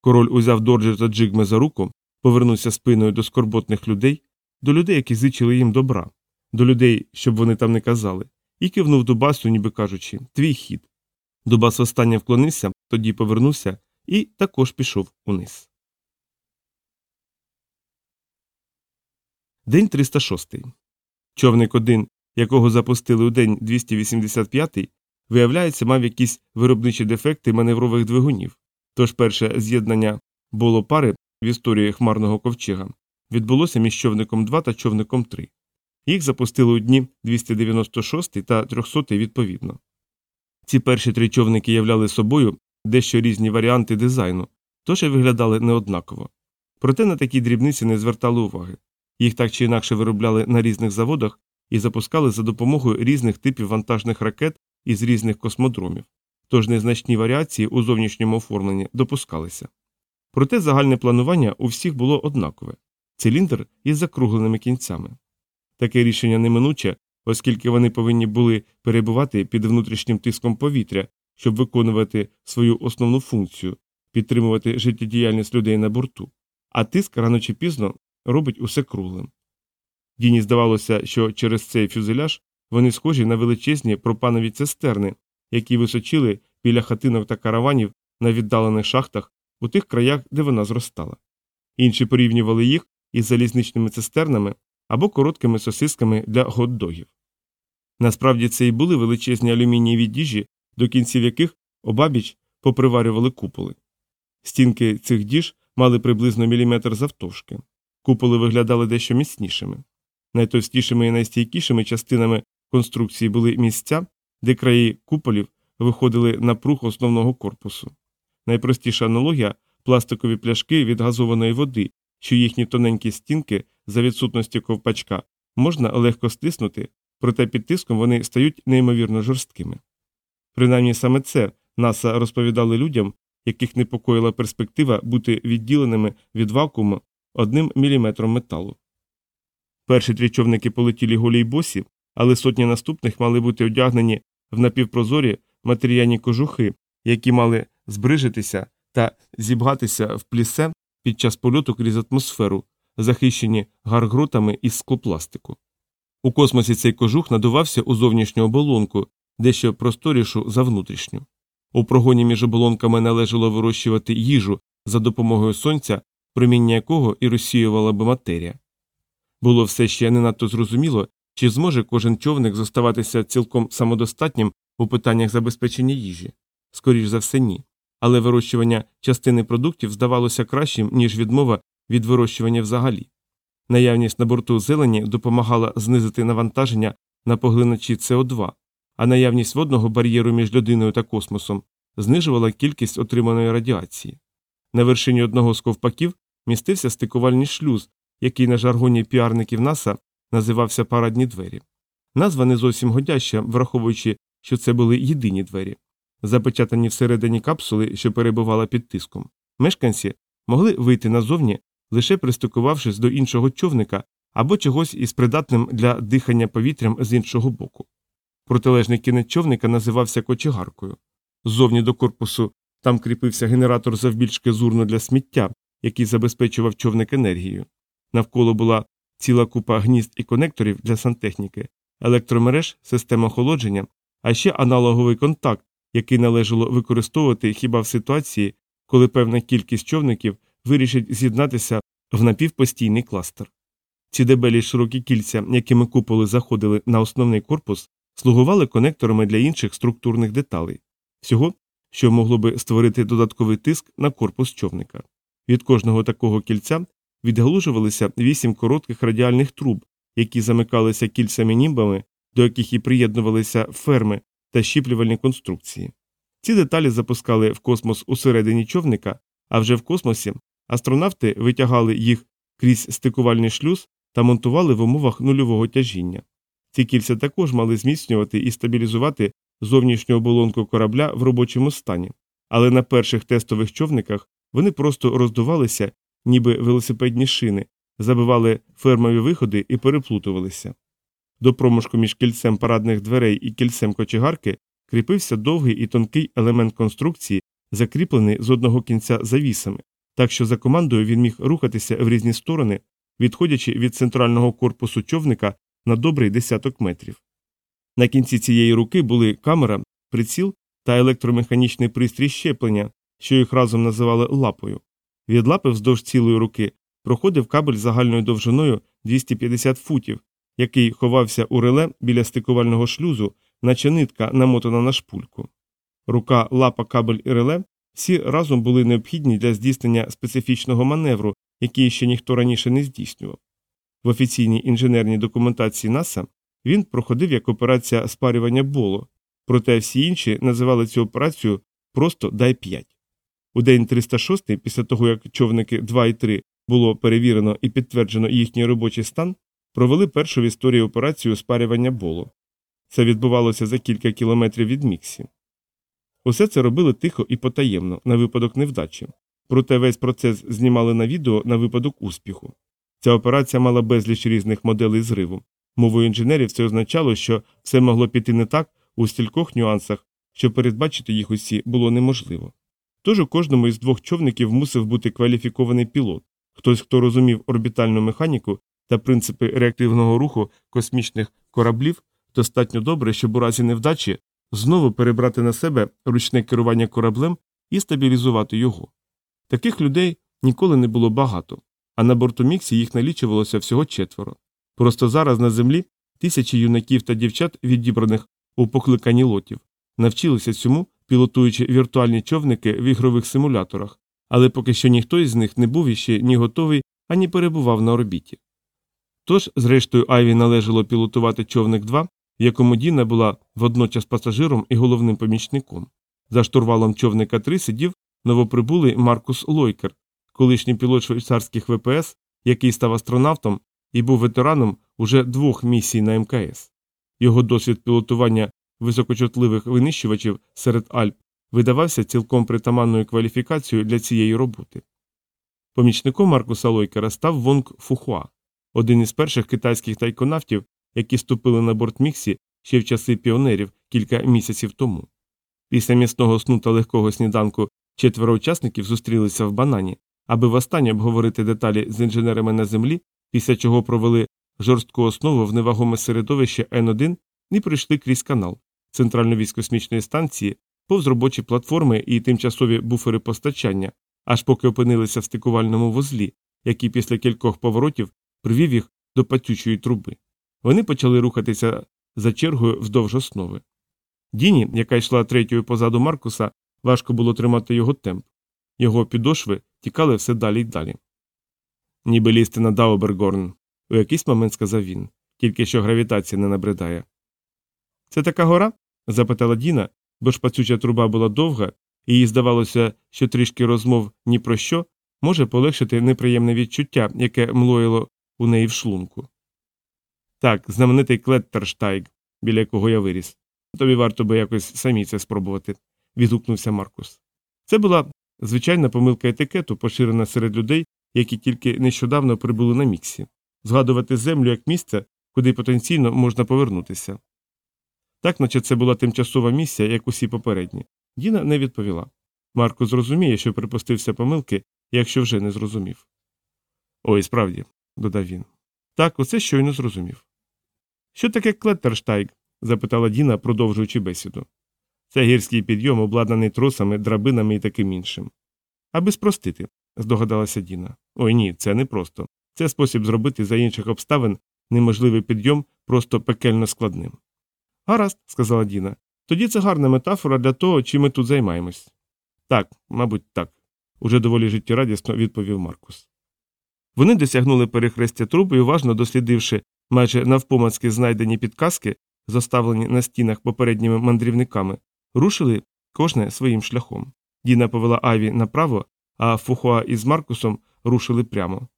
Король узяв Дорджер та Джигме за руку, повернувся спиною до скорботних людей, до людей, які зичили їм добра, до людей, щоб вони там не казали, і кивнув Дубасу, ніби кажучи Твій хід. Дубас останнє вклонився, тоді повернувся і також пішов униз. День 306. Човник один, якого запустили у день 285, виявляється, мав якісь виробничі дефекти маневрових двигунів. Тож перше з'єднання було пари в історії хмарного ковчега відбулося між човником 2 та човником 3. Їх запустили у дні 296 та 300 відповідно. Ці перші три човники являли собою дещо різні варіанти дизайну, тож і виглядали неоднаково. Проте на такі дрібниці не звертали уваги. Їх так чи інакше виробляли на різних заводах і запускали за допомогою різних типів вантажних ракет із різних космодромів, тож незначні варіації у зовнішньому оформленні допускалися. Проте загальне планування у всіх було однакове циліндр із закругленими кінцями. Таке рішення неминуче, оскільки вони повинні були перебувати під внутрішнім тиском повітря, щоб виконувати свою основну функцію підтримувати життєдіяльність людей на борту, а тиск рано чи пізно робить усе круглим. Діні здавалося, що через цей фюзеляж вони схожі на величезні пропанові цистерни, які височили біля хатинок та караванів на віддалених шахтах у тих краях, де вона зростала. Інші порівнювали їх із залізничними цистернами або короткими сосисками для гот-догів. Насправді це і були величезні алюмінієві діжі, до кінців яких обабіч поприварювали куполи. Стінки цих діж мали приблизно міліметр завтовшки. Куполи виглядали дещо міцнішими. Найтовстішими і найстійкішими частинами конструкції були місця, де краї куполів виходили на прух основного корпусу. Найпростіша аналогія пластикові пляшки від газованої води, що їхні тоненькі стінки за відсутності ковпачка можна легко стиснути, проте під тиском вони стають неймовірно жорсткими. Принаймні саме це НАСА розповідали людям, яких непокоїла перспектива бути відділеними від вакууму одним міліметром металу. Перші три човники полетіли голі й босі, але сотні наступних мали бути одягнені в напівпрозорі матеріальні кожухи, які мали збрижитися та зібгатися в плісе під час польоту крізь атмосферу, захищені гаргротами із склопластику. У космосі цей кожух надувався у зовнішню оболонку, дещо просторішу за внутрішню. У прогоні між оболонками належало вирощувати їжу за допомогою сонця, проміння якого і розсіювала би матерія. Було все ще не надто зрозуміло, чи зможе кожен човник зоставатися цілком самодостатнім у питаннях забезпечення їжі. Скоріш за все, ні. Але вирощування частини продуктів здавалося кращим, ніж відмова від вирощування взагалі. Наявність на борту зелені допомагала знизити навантаження на поглиначі СО2, а наявність водного бар'єру між людиною та космосом знижувала кількість отриманої радіації. На вершині одного з ковпаків містився стикувальний шлюз, який на жаргоні піарників НАСА називався парадні двері. Назва не зовсім годяща, враховуючи, що це були єдині двері, запечатані всередині капсули, що перебувала під тиском. Мешканці могли вийти назовні, лише пристикувавшись до іншого човника або чогось із придатним для дихання повітрям з іншого боку. Протилежний кінець човника називався кочегаркою. Ззовні до корпусу там кріпився генератор завбільшки зурну для сміття, який забезпечував човник енергією. Навколо була ціла купа гнізд і конекторів для сантехніки, електромереж, система охолодження, а ще аналоговий контакт, який належало використовувати хіба в ситуації, коли певна кількість човників вирішить з'єднатися в напівпостійний кластер. Ці дебелі широкі кільця, якими куполи заходили на основний корпус, слугували конекторами для інших структурних деталей, всього, що могло би створити додатковий тиск на корпус човника. Від кожного такого кільця відгалужувалися вісім коротких радіальних труб, які замикалися кільцями німбами, до яких і приєднувалися ферми та щіплювальні конструкції. Ці деталі запускали в космос усередині човника, а вже в космосі астронавти витягали їх крізь стикувальний шлюз та монтували в умовах нульового тяжіння. Ці кільця також мали зміцнювати і стабілізувати зовнішню оболонку корабля в робочому стані, але на перших тестових човниках вони просто роздувалися, ніби велосипедні шини, забивали фермові виходи і переплутувалися. До проміжку між кільцем парадних дверей і кільцем кочегарки кріпився довгий і тонкий елемент конструкції, закріплений з одного кінця завісами, так що за командою він міг рухатися в різні сторони, відходячи від центрального корпусу човника на добрий десяток метрів. На кінці цієї руки були камера, приціл та електромеханічний пристрій щеплення, що їх разом називали лапою. Від лапи вздовж цілої руки проходив кабель загальною довжиною 250 футів, який ховався у реле біля стикувального шлюзу, наче нитка намотана на шпульку. Рука, лапа, кабель і реле всі разом були необхідні для здійснення специфічного маневру, який ще ніхто раніше не здійснював. В офіційній інженерній документації НАСА він проходив як операція спарювання боло, проте всі інші називали цю операцію просто дай 5. У день 306, після того як човники 2 і 3 було перевірено і підтверджено їхній робочий стан, провели першу в історії операцію спарювання боло. Це відбувалося за кілька кілометрів від Міксі. Усе це робили тихо і потаємно, на випадок невдачі, проте весь процес знімали на відео на випадок успіху. Ця операція мала безліч різних моделей зриву. Мовою інженерів це означало, що все могло піти не так у стількох нюансах, що передбачити їх усі було неможливо. Тож у кожному із двох човників мусив бути кваліфікований пілот, хтось, хто розумів орбітальну механіку та принципи реактивного руху космічних кораблів, достатньо добре, щоб у разі невдачі знову перебрати на себе ручне керування кораблем і стабілізувати його. Таких людей ніколи не було багато, а на борту Міксі їх налічувалося всього четверо. Просто зараз на землі тисячі юнаків та дівчат, відібраних у покликанні лотів, навчилися цьому, пілотуючи віртуальні човники в ігрових симуляторах, але поки що ніхто із них не був іще ні готовий, ані перебував на орбіті. Тож, зрештою, Айві належало пілотувати човник 2, в якому Діна була водночас пасажиром і головним помічником. За штурвалом човника 3 сидів новоприбулий Маркус Лойкер, колишній пілот швейцарських ВПС, який став астронавтом і був ветераном уже двох місій на МКС. Його досвід пілотування високочутливих винищувачів серед Альп видавався цілком притаманною кваліфікацією для цієї роботи. Помічником Маркуса Лойкера став Вонг Фухуа, один із перших китайських тайконавтів, які ступили на борт Міксі ще в часи піонерів кілька місяців тому. Після місного сну та легкого сніданку четверо учасників зустрілися в банані, аби востаннє обговорити деталі з інженерами на землі, після чого провели жорстку основу в невагоме середовище Н1 і прийшли крізь канал центральної космічної станції, повз робочі платформи і тимчасові буфери постачання, аж поки опинилися в стикувальному вузлі, який після кількох поворотів привів їх до патючої труби. Вони почали рухатися за чергою вздовж основи. Діні, яка йшла третьою позаду Маркуса, важко було тримати його темп. Його підошви тікали все далі й далі. Ніби лізти на Даубергорн, у якийсь момент сказав він, тільки що гравітація не набридає. Це така гора? запитала Діна, бо ж пацюча труба була довга, і їй здавалося, що трішки розмов ні про що може полегшити неприємне відчуття, яке млоїло у неї в шлунку. Так, знаменитий Клеттерштайг, біля якого я виріс. Тобі варто би якось самі це спробувати, відгукнувся Маркус. Це була звичайна помилка етикету, поширена серед людей, які тільки нещодавно прибули на міксі, згадувати землю як місце, куди потенційно можна повернутися. Так, наче це була тимчасова місія, як усі попередні. Діна не відповіла. Марко зрозуміє, що припустився помилки, якщо вже не зрозумів. Ой, справді, додав він. Так, оце щойно зрозумів. Що таке Клеттерштайг? запитала Діна, продовжуючи бесіду. Це гірський підйом, обладнаний тросами, драбинами і таким іншим. Аби спростити, здогадалася Діна. Ой ні, це не просто. Це спосіб зробити за інших обставин неможливий підйом просто пекельно складним. Гаразд, сказала Діна. Тоді це гарна метафора для того, чим ми тут займаємось. Так, мабуть, так, уже доволі життєрадісно відповів Маркус. Вони досягнули перехрестя труб і, уважно дослідивши майже навпомацьки знайдені підказки, заставлені на стінах попередніми мандрівниками, рушили кожне своїм шляхом. Діна повела Айві направо, а Фухуа із Маркусом рушили прямо.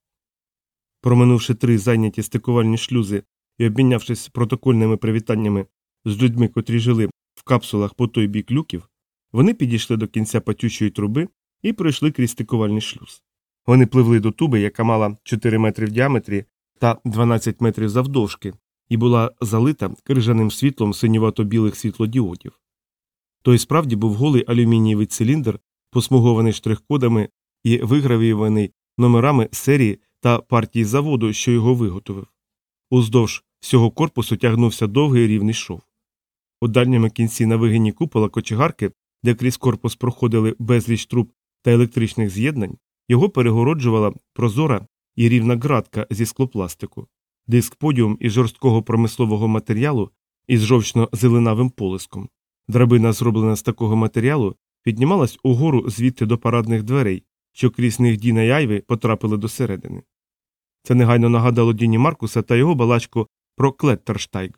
Проминувши три зайняті стикувальні шлюзи і обмінявшись протокольними привітаннями з людьми, котрі жили в капсулах по той бік люків, вони підійшли до кінця патючої труби і пройшли крізь стикувальний шлюз. Вони пливли до туби, яка мала 4 метри в діаметрі та 12 метрів завдовжки, і була залита крижаним світлом синювато-білих світлодіодів. Той справді був голий алюмінієвий циліндр, посмугований штрих-кодами і вигравіюваний номерами серії та партії заводу, що його виготовив. Уздовж всього корпусу тягнувся довгий рівний шов. У дальньому кінці на вигині купола кочегарки, де крізь корпус проходили безліч труб та електричних з'єднань, його перегороджувала прозора і рівна ґратка зі склопластику, диск подіум із жорсткого промислового матеріалу із жовчно-зеленавим полиском. Драбина, зроблена з такого матеріалу, піднімалась угору звідти до парадних дверей, що крізь них Діна й Айви потрапили до середини. Це негайно нагадало Діні Маркуса та його балачку про Клеттерштайг.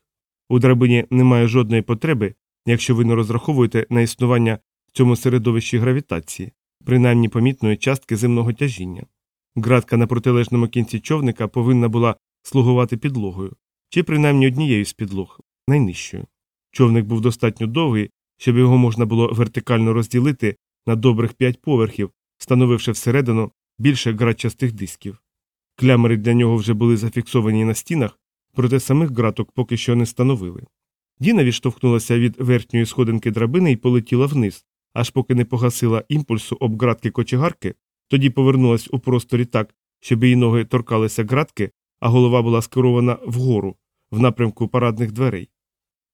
У драбині немає жодної потреби, якщо ви не розраховуєте на існування в цьому середовищі гравітації, принаймні помітної частки земного тяжіння. Градка на протилежному кінці човника повинна була слугувати підлогою, чи принаймні однією з підлог, найнижчою. Човник був достатньо довгий, щоб його можна було вертикально розділити на добрих п'ять поверхів, встановивши всередину більше градчастих дисків. Клямери для нього вже були зафіксовані на стінах, проте самих граток поки що не становили. Діна відштовхнулася від верхньої сходинки драбини і полетіла вниз, аж поки не погасила імпульсу об градки кочегарки, тоді повернулась у просторі так, щоб її ноги торкалися градки, а голова була скерована вгору, в напрямку парадних дверей.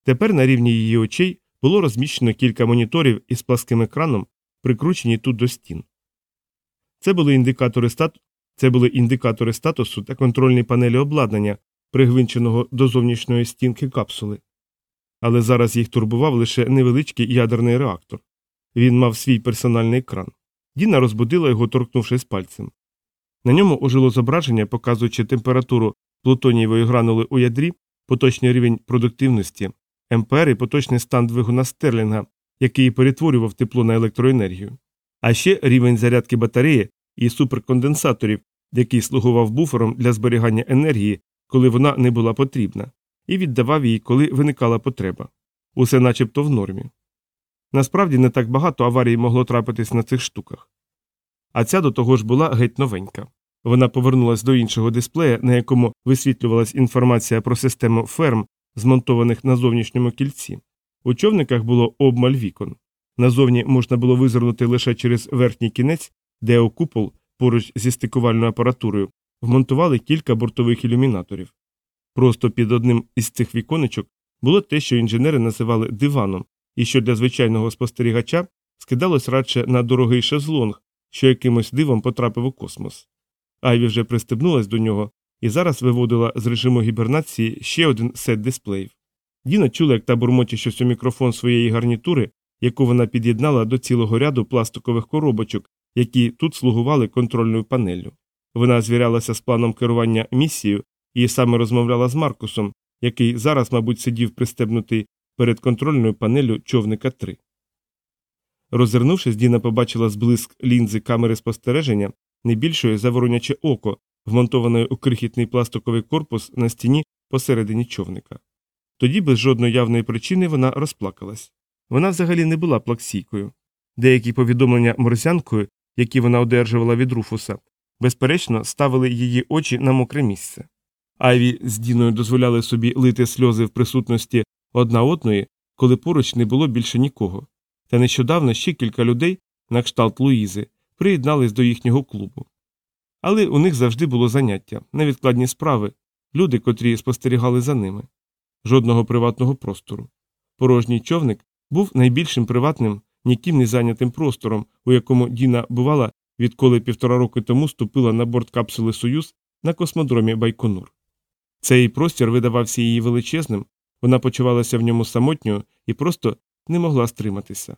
Тепер на рівні її очей було розміщено кілька моніторів із пласким екраном, прикручені тут до стін. Це були індикатори стату... Це були індикатори статусу та контрольні панелі обладнання, пригвинченого до зовнішньої стінки капсули. Але зараз їх турбував лише невеличкий ядерний реактор. Він мав свій персональний екран. Діна розбудила його, торкнувшись пальцем. На ньому ожило зображення, показуючи температуру плутонієвої гранули у ядрі, поточний рівень продуктивності, МПР і поточний стан двигуна Стерлінга, який перетворював тепло на електроенергію, а ще рівень зарядки батареї і суперконденсаторів, який слугував буфером для зберігання енергії, коли вона не була потрібна, і віддавав її, коли виникала потреба. Усе начебто в нормі. Насправді не так багато аварій могло трапитись на цих штуках. А ця до того ж була геть новенька. Вона повернулась до іншого дисплея, на якому висвітлювалась інформація про систему ферм, змонтованих на зовнішньому кільці. У човниках було обмаль вікон. Назовні можна було визирнути лише через верхній кінець, де у купол поруч зі стикувальною апаратурою вмонтували кілька бортових ілюмінаторів. Просто під одним із цих віконечок було те, що інженери називали диваном, і що для звичайного спостерігача скидалось радше на дорогий шезлонг, що якимось дивом потрапив у космос. Айві вже пристебнулась до нього і зараз виводила з режиму гібернації ще один сет дисплеїв. Діна чула, як та бурмоті щось у мікрофон своєї гарнітури, яку вона під'єднала до цілого ряду пластикових коробочок, які тут слугували контрольною панеллю. Вона звірялася з планом керування місією і саме розмовляла з Маркусом, який зараз, мабуть, сидів пристебнутий перед контрольною панеллю човника 3. Розвернувшись, Діна побачила зблиск лінзи камери спостереження не більшої за око, вмонтованої у крихітний пластиковий корпус на стіні посередині човника. Тоді без жодної явної причини вона розплакалась. Вона взагалі не була плаксійкою. Деякі повідомлення морзянкою, які вона одержувала від Руфуса, безперечно, ставили її очі на мокре місце. Айві з Діною дозволяли собі лити сльози в присутності одна одної, коли поруч не було більше нікого. Та нещодавно ще кілька людей, на кшталт Луїзи, приєднались до їхнього клубу. Але у них завжди було заняття, невідкладні справи, люди, котрі спостерігали за ними. Жодного приватного простору. Порожній човник був найбільшим приватним, ніким не зайнятим простором, у якому Діна бувала, відколи півтора роки тому ступила на борт капсули Союз на космодромі Байконур. Цей простір видавався їй величезним, вона почувалася в ньому самотньою і просто не могла стриматися.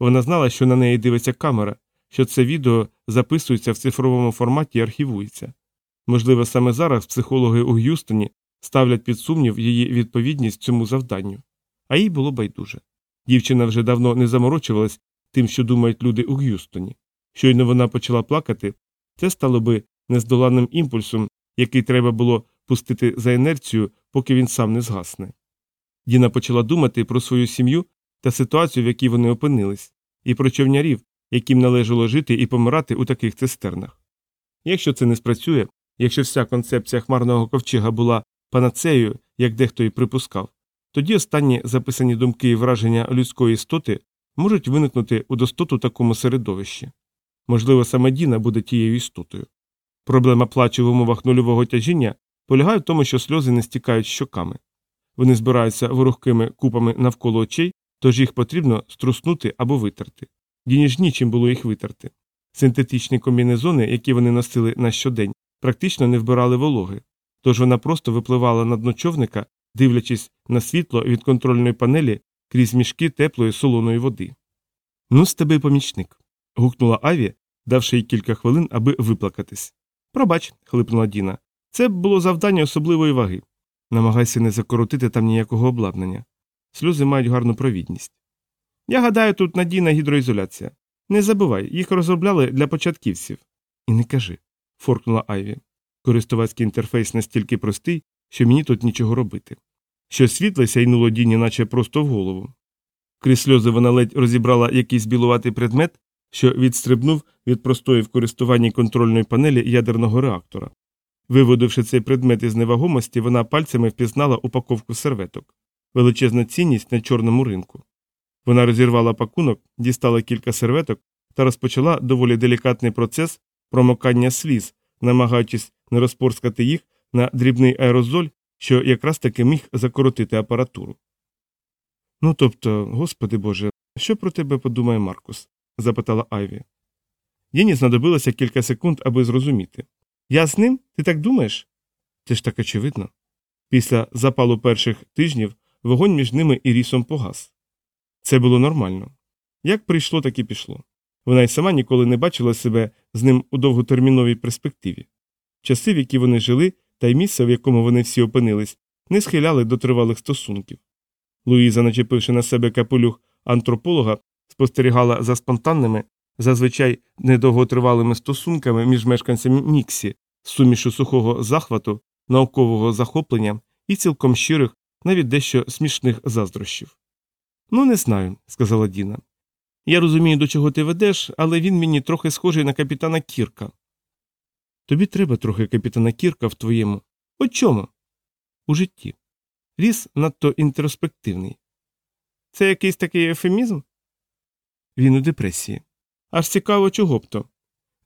Вона знала, що на неї дивиться камера, що це відео записується в цифровому форматі і архівується. Можливо, саме зараз психологи у Г'юстоні ставлять під сумнів її відповідність цьому завданню. А їй було байдуже. Дівчина вже давно не заморочувалась тим, що думають люди у Г'юстоні. Щойно вона почала плакати, це стало би нездоланним імпульсом, який треба було пустити за інерцію, поки він сам не згасне. Діна почала думати про свою сім'ю та ситуацію, в якій вони опинились, і про човнярів, яким належало жити і помирати у таких цистернах. Якщо це не спрацює, якщо вся концепція хмарного ковчега була панацеєю, як дехто й припускав, тоді останні записані думки і враження людської істоти можуть виникнути у достоту такому середовищі. Можливо, саме Діна буде тією істотою. Проблема плачу в умовах нульового тяжіння полягає в тому, що сльози не стікають щоками. Вони збираються ворогкими купами навколо очей, тож їх потрібно струснути або витерти. Діні ж нічим було їх витерти. Синтетичні комбінезони, які вони носили на щодень, практично не вбирали вологи, тож вона просто випливала на дно човника, дивлячись на світло від контрольної панелі крізь мішки теплої солоної води. Ну, з тебе помічник. гукнула Аві, давши їй кілька хвилин, аби виплакатись. Пробач, хлипнула Діна. Це було завдання особливої ваги. Намагайся не закоротити там ніякого обладнання. Сльози мають гарну провідність. Я гадаю, тут надійна гідроізоляція. Не забувай, їх розробляли для початківців. І не кажи, форкнула Айві. Користувацький інтерфейс настільки простий, що мені тут нічого робити. Щось світле сяйнуло Діні, наче просто в голову. Крізь сльози вона ледь розібрала якийсь білуватий предмет, що відстрибнув від простої в користуванні контрольної панелі ядерного реактора. Виводивши цей предмет із невагомості, вона пальцями впізнала упаковку серветок, величезна цінність на чорному ринку. Вона розірвала пакунок, дістала кілька серветок та розпочала доволі делікатний процес промокання сліз, намагаючись не розпорскати їх на дрібний аерозоль, що якраз таки міг закоротити апаратуру. Ну тобто, господи Боже, що про тебе подумає Маркус? запитала Айві. Діні знадобилося кілька секунд, аби зрозуміти. Я з ним? Ти так думаєш? Це ж так очевидно. Після запалу перших тижнів вогонь між ними і рісом погас. Це було нормально. Як прийшло, так і пішло. Вона й сама ніколи не бачила себе з ним у довготерміновій перспективі. Часи, в які вони жили, та й місце, в якому вони всі опинились, не схиляли до тривалих стосунків. Луїза, начепивши на себе капелюх антрополога, спостерігала за спонтанними, зазвичай недовготривалими стосунками між мешканцями Міксі, сумішу сухого захвату, наукового захоплення і цілком щирих, навіть дещо смішних заздрощів. Ну, не знаю, сказала Діна. Я розумію, до чого ти ведеш, але він мені трохи схожий на капітана Кірка. Тобі треба трохи капітана Кірка в твоєму. От чому? У житті. Ріс надто інтроспективний. Це якийсь такий ефемізм? Він у депресії. Аж цікаво, чого б то.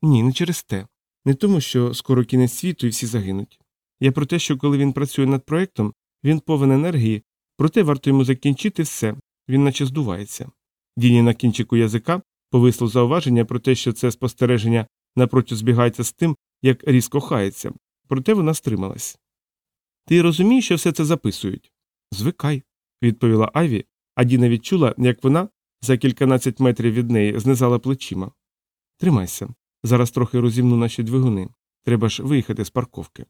Ні, не через те. Не тому, що скоро кінець світу і всі загинуть. Я про те, що коли він працює над проектом, він повен енергії, проте варто йому закінчити все, він наче здувається. Діні на кінчику язика повисло зауваження про те, що це спостереження напрочуд збігається з тим, як різ кохається, проте вона стрималась. Ти розумієш, що все це записують? Звикай, відповіла Айві, а Діна відчула, як вона за кільканадцять метрів від неї знизала плечима. Тримайся, зараз трохи розімну наші двигуни. Треба ж виїхати з парковки.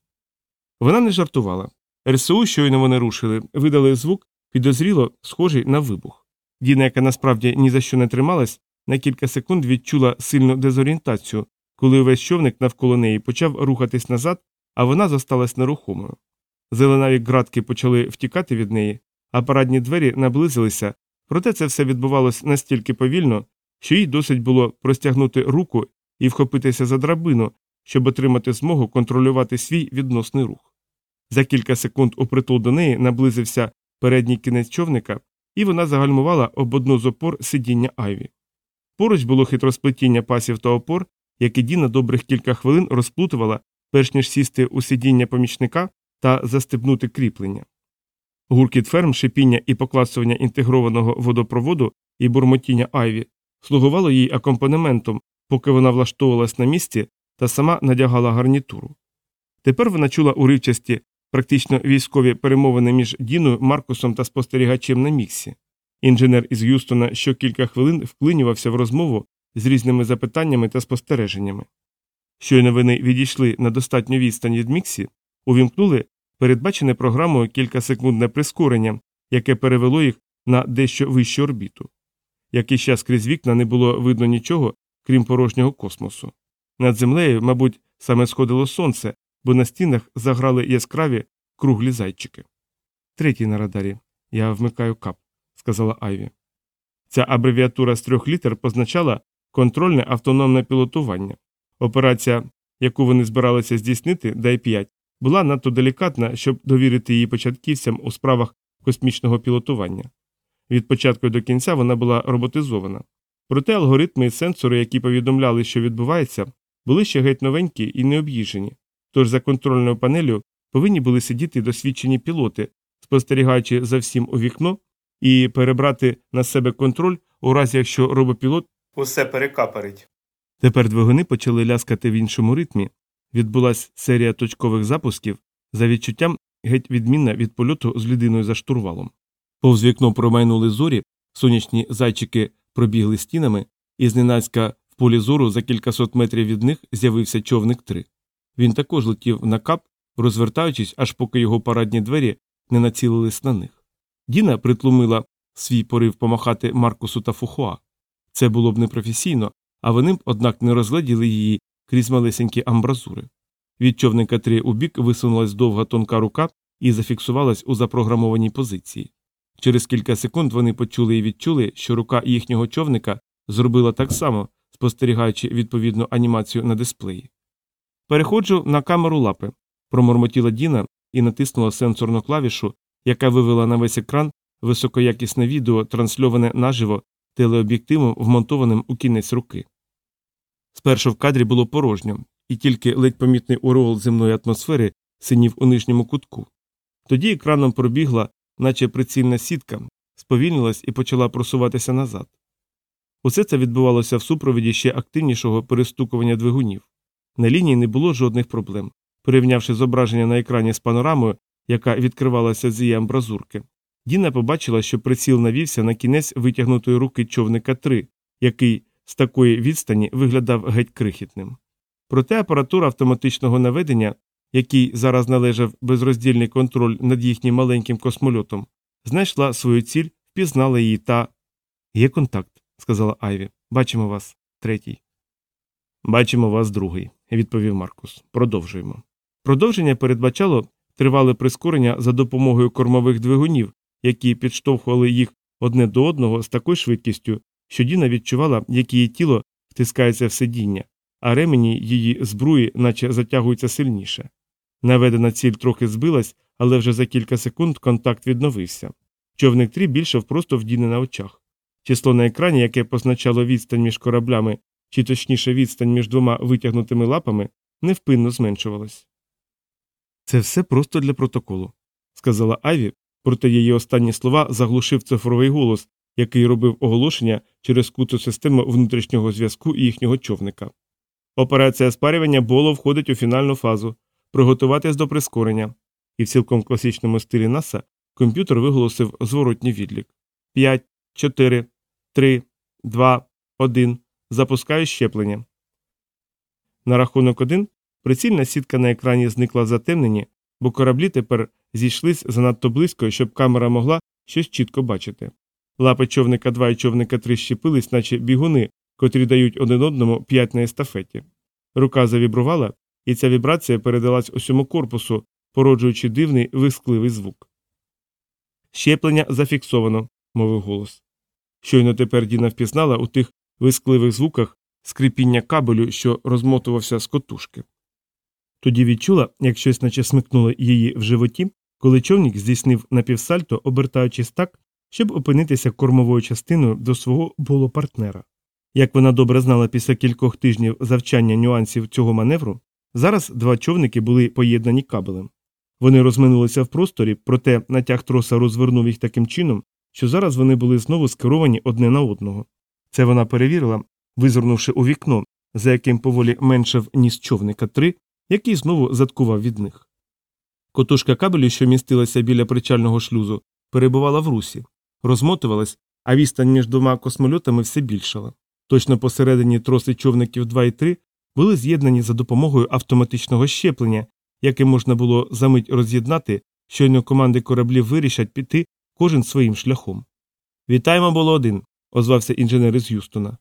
Вона не жартувала. РСУ, щойно вони рушили, видали звук, підозріло схожий на вибух. Діна, яка насправді ні за що не трималась, на кілька секунд відчула сильну дезорієнтацію, коли увесь човник навколо неї почав рухатись назад, а вона зосталась нерухомою. Зеленаві ґратки почали втікати від неї, а парадні двері наблизилися, проте це все відбувалось настільки повільно, що їй досить було простягнути руку і вхопитися за драбину, щоб отримати змогу контролювати свій відносний рух. За кілька секунд у притул до неї наблизився передній кінець човника, і вона загальмувала об одну з опор сидіння Айві. Поруч було хитросплетіння пасів та опор, які Діна добрих кілька хвилин розплутувала, перш ніж сісти у сидіння помічника та застебнути кріплення. Гуркіт ферм, шипіння і покласування інтегрованого водопроводу і бурмотіння Айві слугувало їй акомпанементом, поки вона влаштовувалась на місці та сама надягала гарнітуру. Тепер вона чула уривчасті, практично військові перемовини між Діною, Маркусом та спостерігачем на міксі. Інженер із Г'юстона що кілька хвилин вклинювався в розмову з різними запитаннями та спостереженнями. Щойно вони відійшли на достатню відстань від Міксі, увімкнули передбачене програмою кількасекундне прискорення, яке перевело їх на дещо вищу орбіту. Якийсь час крізь вікна не було видно нічого, крім порожнього космосу. Над землею, мабуть, саме сходило сонце, бо на стінах заграли яскраві круглі зайчики. Третій на радарі. Я вмикаю кап, сказала Айві. Ця абревіатура з трьох літер позначала контрольне автономне пілотування. Операція, яку вони збиралися здійснити, дай 5 була надто делікатна, щоб довірити її початківцям у справах космічного пілотування. Від початку до кінця вона була роботизована. Проте алгоритми і сенсори, які повідомляли, що відбувається, були ще геть новенькі і необ'їжені, тож за контрольною панелью повинні були сидіти досвідчені пілоти, спостерігаючи за всім у вікно і перебрати на себе контроль у разі, якщо робопілот усе перекапарить. Тепер двигуни почали ляскати в іншому ритмі, відбулась серія точкових запусків, за відчуттям геть відмінна від польоту з людиною за штурвалом. Повз вікно промайнули зорі, сонячні зайчики пробігли стінами, і зненацька в полі зору за кількасот метрів від них з'явився човник 3. Він також летів на кап, розвертаючись, аж поки його парадні двері не націлились на них. Діна притлумила свій порив помахати Маркусу та Фухуа. Це було б непрофесійно, а вони б, однак, не розгледіли її крізь малесенькі амбразури. Від човника 3 у бік висунулась довга тонка рука і зафіксувалась у запрограмованій позиції. Через кілька секунд вони почули і відчули, що рука їхнього човника зробила так само, спостерігаючи відповідну анімацію на дисплеї. Переходжу на камеру лапи, промормотіла Діна і натиснула сенсорну клавішу, яка вивела на весь екран високоякісне відео, трансльоване наживо телеоб'єктивом, вмонтованим у кінець руки. Спершу в кадрі було порожньо, і тільки ледь помітний уреол земної атмосфери синів у нижньому кутку. Тоді екраном пробігла, наче прицільна сітка, сповільнилась і почала просуватися назад. Усе це відбувалося в супровіді ще активнішого перестукування двигунів. На лінії не було жодних проблем. Порівнявши зображення на екрані з панорамою, яка відкривалася з її амбразурки, Діна побачила, що приціл навівся на кінець витягнутої руки човника 3, який з такої відстані виглядав геть крихітним. Проте апаратура автоматичного наведення, який зараз належав безроздільний контроль над їхнім маленьким космольотом, знайшла свою ціль, впізнала її та. Є контакт, сказала Айві. Бачимо вас, третій. Бачимо вас, другий, відповів Маркус. Продовжуємо. Продовження передбачало тривале прискорення за допомогою кормових двигунів, які підштовхували їх одне до одного з такою швидкістю, що Діна відчувала, як її тіло втискається в сидіння, а ремені її збруї, наче затягуються сильніше. Наведена ціль трохи збилась, але вже за кілька секунд контакт відновився. Човник 3 більше просто в Діни на очах. Число на екрані, яке позначало відстань між кораблями, чи точніше відстань між двома витягнутими лапами, невпинно зменшувалось. Це все просто для протоколу, сказала Айві, проте її останні слова заглушив цифровий голос, який робив оголошення через куту систему внутрішнього зв'язку їхнього човника. Операція спарювання боло входить у фінальну фазу, приготуватись до прискорення, і в цілком класичному стилі НАСА комп'ютер виголосив зворотній відлік 5, 4, 3, 2, 1. Запускаю щеплення. На рахунок 1 прицільна сітка на екрані зникла в затемненні, бо кораблі тепер зійшлись занадто близько, щоб камера могла щось чітко бачити. Лапи човника 2 і човника 3 щепились, наче бігуни, котрі дають один одному 5 на естафеті. Рука завібрувала, і ця вібрація передалась усьому корпусу, породжуючи дивний вискливий звук. Щеплення зафіксовано, мовив голос. Щойно тепер Діна впізнала у тих вискливих звуках скрипіння кабелю, що розмотувався з котушки. Тоді відчула, як щось наче смикнуло її в животі, коли човник здійснив напівсальто, обертаючись так, щоб опинитися кормовою частиною до свого болопартнера. Як вона добре знала після кількох тижнів завчання нюансів цього маневру, зараз два човники були поєднані кабелем. Вони розминулися в просторі, проте натяг троса розвернув їх таким чином, що зараз вони були знову скеровані одне на одного. Це вона перевірила, визирнувши у вікно, за яким поволі меншав ніс човника 3, який знову заткував від них. Котушка кабелю, що містилася біля причального шлюзу, перебувала в русі, розмотувалась, а відстань між двома космольотами все більшала. Точно посередині троси човників 2 і 3 були з'єднані за допомогою автоматичного щеплення, яке можна було за мить роз'єднати, щойно команди кораблів вирішать піти кожен своїм шляхом. Вітаємо було один, озвався інженер із Юстона.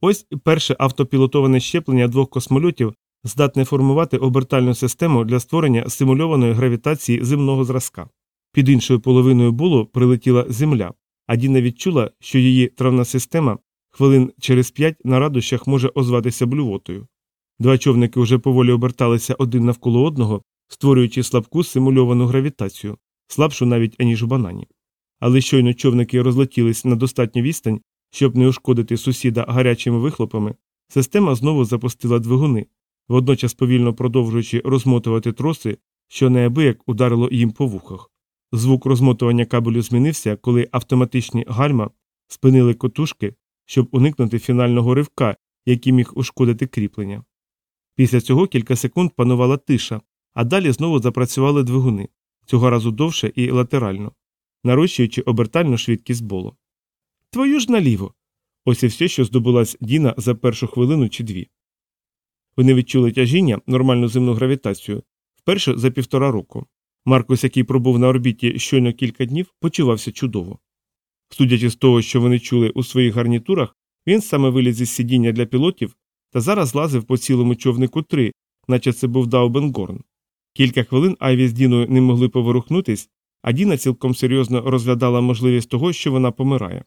Ось перше автопілотоване щеплення двох космольотів здатне формувати обертальну систему для створення симульованої гравітації земного зразка. Під іншою половиною булу прилетіла земля, а Діна відчула, що її травна система хвилин через п'ять на радощах може озватися блювотою. Два човники вже поволі оберталися один навколо одного, створюючи слабку симульовану гравітацію, слабшу навіть аніж у банані. Але щойно човники розлетілись на достатню відстань, щоб не ушкодити сусіда гарячими вихлопами, система знову запустила двигуни, водночас повільно продовжуючи розмотувати троси, що неабияк ударило їм по вухах. Звук розмотування кабелю змінився, коли автоматичні гальма спинили котушки, щоб уникнути фінального ривка, який міг ушкодити кріплення. Після цього кілька секунд панувала тиша, а далі знову запрацювали двигуни, цього разу довше і латерально, нарощуючи обертальну швидкість болу. Твою ж наліво. Ось і все, що здобулась Діна за першу хвилину чи дві. Вони відчули тяжіння, нормальну земну гравітацію, вперше за півтора року. Маркус, який пробув на орбіті щойно кілька днів, почувався чудово. Судячи з того, що вони чули у своїх гарнітурах, він саме виліз із сидіння для пілотів та зараз лазив по цілому човнику три, наче це був Даубенгорн. Кілька хвилин Айві з Діною не могли поворухнутись, а Діна цілком серйозно розглядала можливість того, що вона помирає.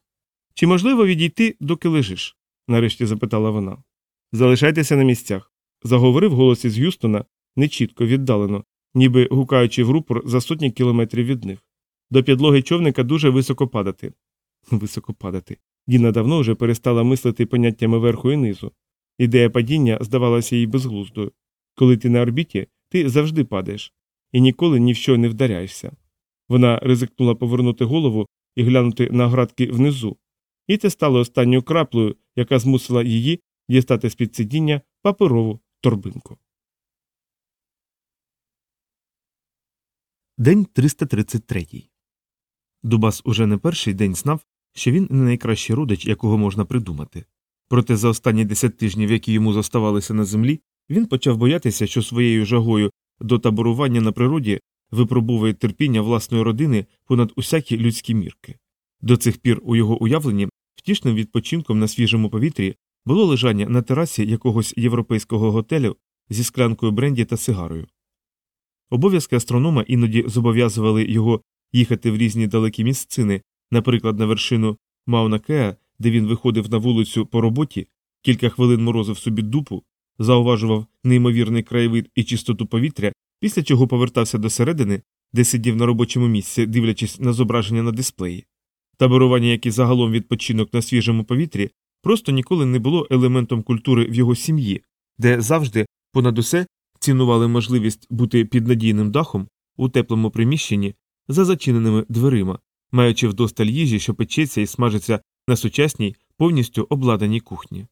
Чи можливо відійти, доки лежиш? нарешті запитала вона. Залишайтеся на місцях. Заговорив голос із Гюстона нечітко, віддалено, ніби гукаючи в рупор за сотні кілометрів від них. До підлоги човника дуже високо падати. Високо падати. Діна давно вже перестала мислити поняттями верху і низу. Ідея падіння здавалася їй безглуздою. Коли ти на орбіті, ти завжди падаєш і ніколи ні в що не вдаряєшся. Вона ризикнула повернути голову і глянути на градки внизу, І це стало останньою краплею, яка змусила її дістати з під сидіння паперову торбинку. День 333. Дубас уже не перший день знав, що він не найкращий родич, якого можна придумати. Проте за останні 10 тижнів, які йому зоставалися на землі, він почав боятися, що своєю жагою до таборування на природі випробовує терпіння власної родини понад усякі людські мірки. До цих пір у його уявленні втішним відпочинком на свіжому повітрі було лежання на терасі якогось європейського готелю зі склянкою бренді та сигарою. Обов'язки астронома іноді зобов'язували його їхати в різні далекі місцини, наприклад, на вершину Мауна Кеа, де він виходив на вулицю по роботі, кілька хвилин морозив собі дупу, зауважував неймовірний краєвид і чистоту повітря, після чого повертався до середини, де сидів на робочому місці, дивлячись на зображення на дисплеї. Таборування, як і загалом відпочинок на свіжому повітрі, просто ніколи не було елементом культури в його сім'ї, де завжди, понад усе, цінували можливість бути під надійним дахом у теплому приміщенні за зачиненими дверима, маючи вдосталь їжі, що печеться і смажиться на сучасній, повністю обладнаній кухні.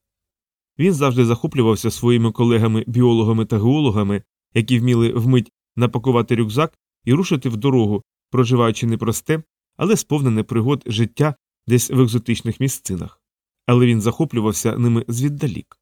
Він завжди захоплювався своїми колегами-біологами та геологами, які вміли вмить напакувати рюкзак і рушити в дорогу, проживаючи непросте, але сповнене пригод життя десь в екзотичних місцинах. Але він захоплювався ними звіддалік.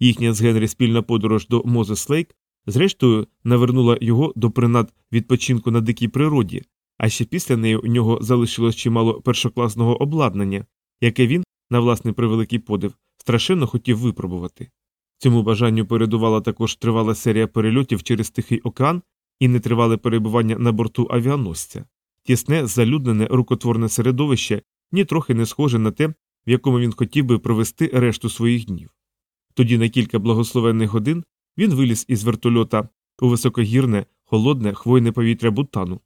Їхня з Генрі спільна подорож до Мозес Лейк, зрештою, навернула його до принад відпочинку на дикій природі, а ще після неї у нього залишилось чимало першокласного обладнання, яке він, на власний превеликий подив, страшенно хотів випробувати. Цьому бажанню передувала також тривала серія перельотів через Тихий океан і нетривале перебування на борту авіаносця, тісне, залюднене рукотворне середовище, нітрохи не схоже на те, в якому він хотів би провести решту своїх днів. Тоді на кілька благословенних годин він виліз із вертольота у високогірне, холодне, хвойне повітря Бутану,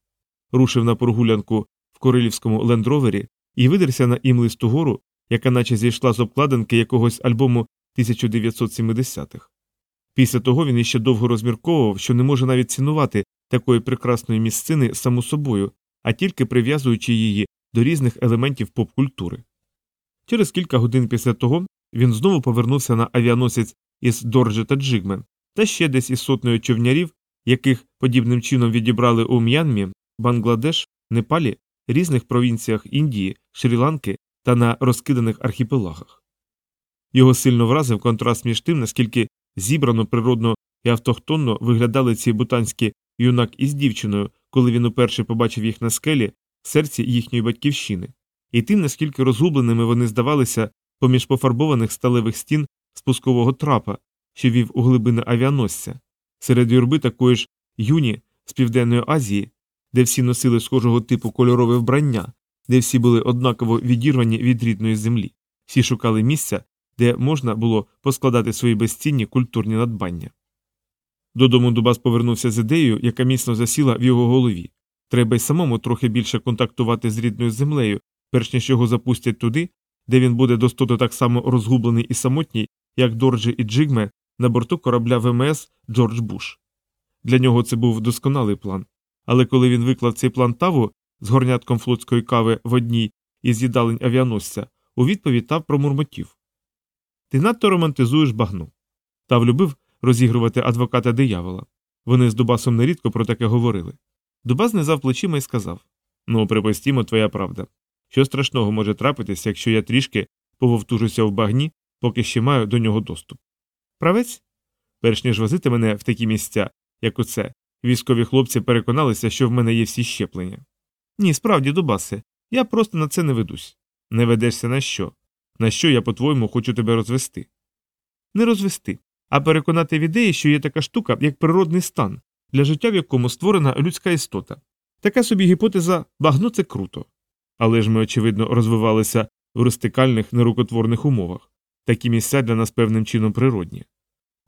рушив на прогулянку в корилівському лендровері і видерся на імлисту гору, яка наче зійшла з обкладинки якогось альбому 1970-х. Після того він іще довго розмірковував, що не може навіть цінувати такої прекрасної місцини саму собою, а тільки прив'язуючи її до різних елементів поп-культури. Через кілька годин після того він знову повернувся на авіаносець із Дорджі та Джигме, та ще десь із сотнею човнярів, яких подібним чином відібрали у М'янмі, Бангладеш, Непалі, різних провінціях Індії, Шрі-Ланки та на розкиданих архіпелагах. Його сильно вразив контраст між тим, наскільки зібрано, природно і автохтонно виглядали ці бутанські юнак із дівчиною, коли він уперше побачив їх на скелі в серці їхньої батьківщини, і тим, наскільки розгубленими вони здавалися поміж пофарбованих сталевих стін спускового трапа, що вів у глибини авіаносця, серед юрби такої ж юні з Південної Азії, де всі носили схожого типу кольорове вбрання, де всі були однаково відірвані від рідної землі, всі шукали місця, де можна було поскладати свої безцінні культурні надбання. Додому Дубас повернувся з ідеєю, яка міцно засіла в його голові. Треба й самому трохи більше контактувати з рідною землею, перш ніж його запустять туди, де він буде достото так само розгублений і самотній, як Дорджі і Джигме на борту корабля ВМС Джордж Буш. Для нього це був досконалий план. Але коли він виклав цей план Таву з горнятком флотської кави в одній із їдалень авіаносця, у відповідь Тав промурмотів. Ти надто романтизуєш багно. Тав любив розігрувати адвоката диявола. Вони з Дубасом нерідко про таке говорили. Дубас знизав плечима і сказав Ну, припустімо, твоя правда. Що страшного може трапитися, якщо я трішки пововтужуся в багні, поки ще маю до нього доступ. Правець? Перш ніж возити мене в такі місця, як оце, військові хлопці переконалися, що в мене є всі щеплення. Ні, справді, Дубасе, я просто на це не ведусь. Не ведешся на що? На що я, по-твоєму, хочу тебе розвести? Не розвести, а переконати в ідеї, що є така штука, як природний стан, для життя в якому створена людська істота. Така собі гіпотеза багно це круто. Але ж ми, очевидно, розвивалися в рустикальних нерукотворних умовах. Такі місця для нас певним чином природні.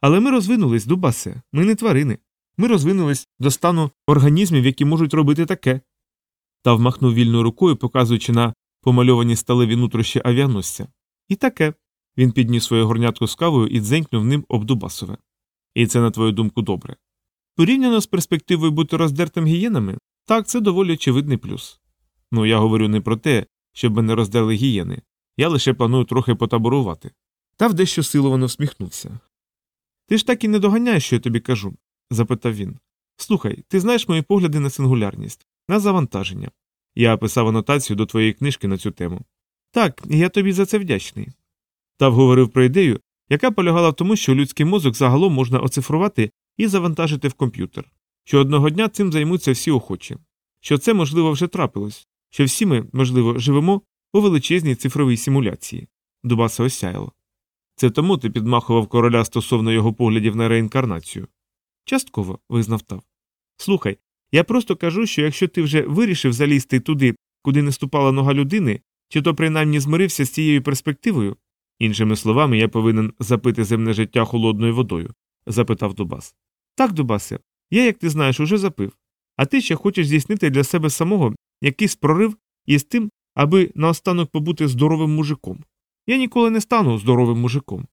Але ми розвинулись, Дубасе, ми не тварини. Ми розвинулись до стану організмів, які можуть робити таке. Та вмахнув вільною рукою, показуючи на помальовані сталеві нутрощі авіаносця. І таке. Він підніс своє горнятко з кавою і дзенькнув ним об Дубасове. І це, на твою думку, добре. Порівняно з перспективою бути роздертим гієнами, так, це доволі очевидний плюс. Ну, я говорю не про те, щоб мене роздерли гієни. Я лише планую трохи потаборувати. Тав дещо силовано всміхнувся. Ти ж так і не доганяєш, що я тобі кажу? запитав він. Слухай, ти знаєш мої погляди на сингулярність, на завантаження. Я писав анотацію до твоєї книжки на цю тему. Так, я тобі за це вдячний. Тав говорив про ідею, яка полягала в тому, що людський мозок загалом можна оцифрувати і завантажити в комп'ютер, що одного дня цим займуться всі охочі, що це, можливо, вже трапилось, що всі ми, можливо, живемо у величезній цифровій симуляції. Дубаса осяяло. Це тому ти підмахував короля стосовно його поглядів на реінкарнацію. Частково, визнав Тав. Слухай, я просто кажу, що якщо ти вже вирішив залізти туди, куди не ступала нога людини, чи то принаймні змирився з цією перспективою, іншими словами, я повинен запити земне життя холодною водою, запитав Дубас. Так, Дубасе, я, як ти знаєш, уже запив. А ти ще хочеш здійснити для себе самого якийсь прорив із тим, аби наостанок побути здоровим мужиком. Я ніколи не стану здоровим мужиком.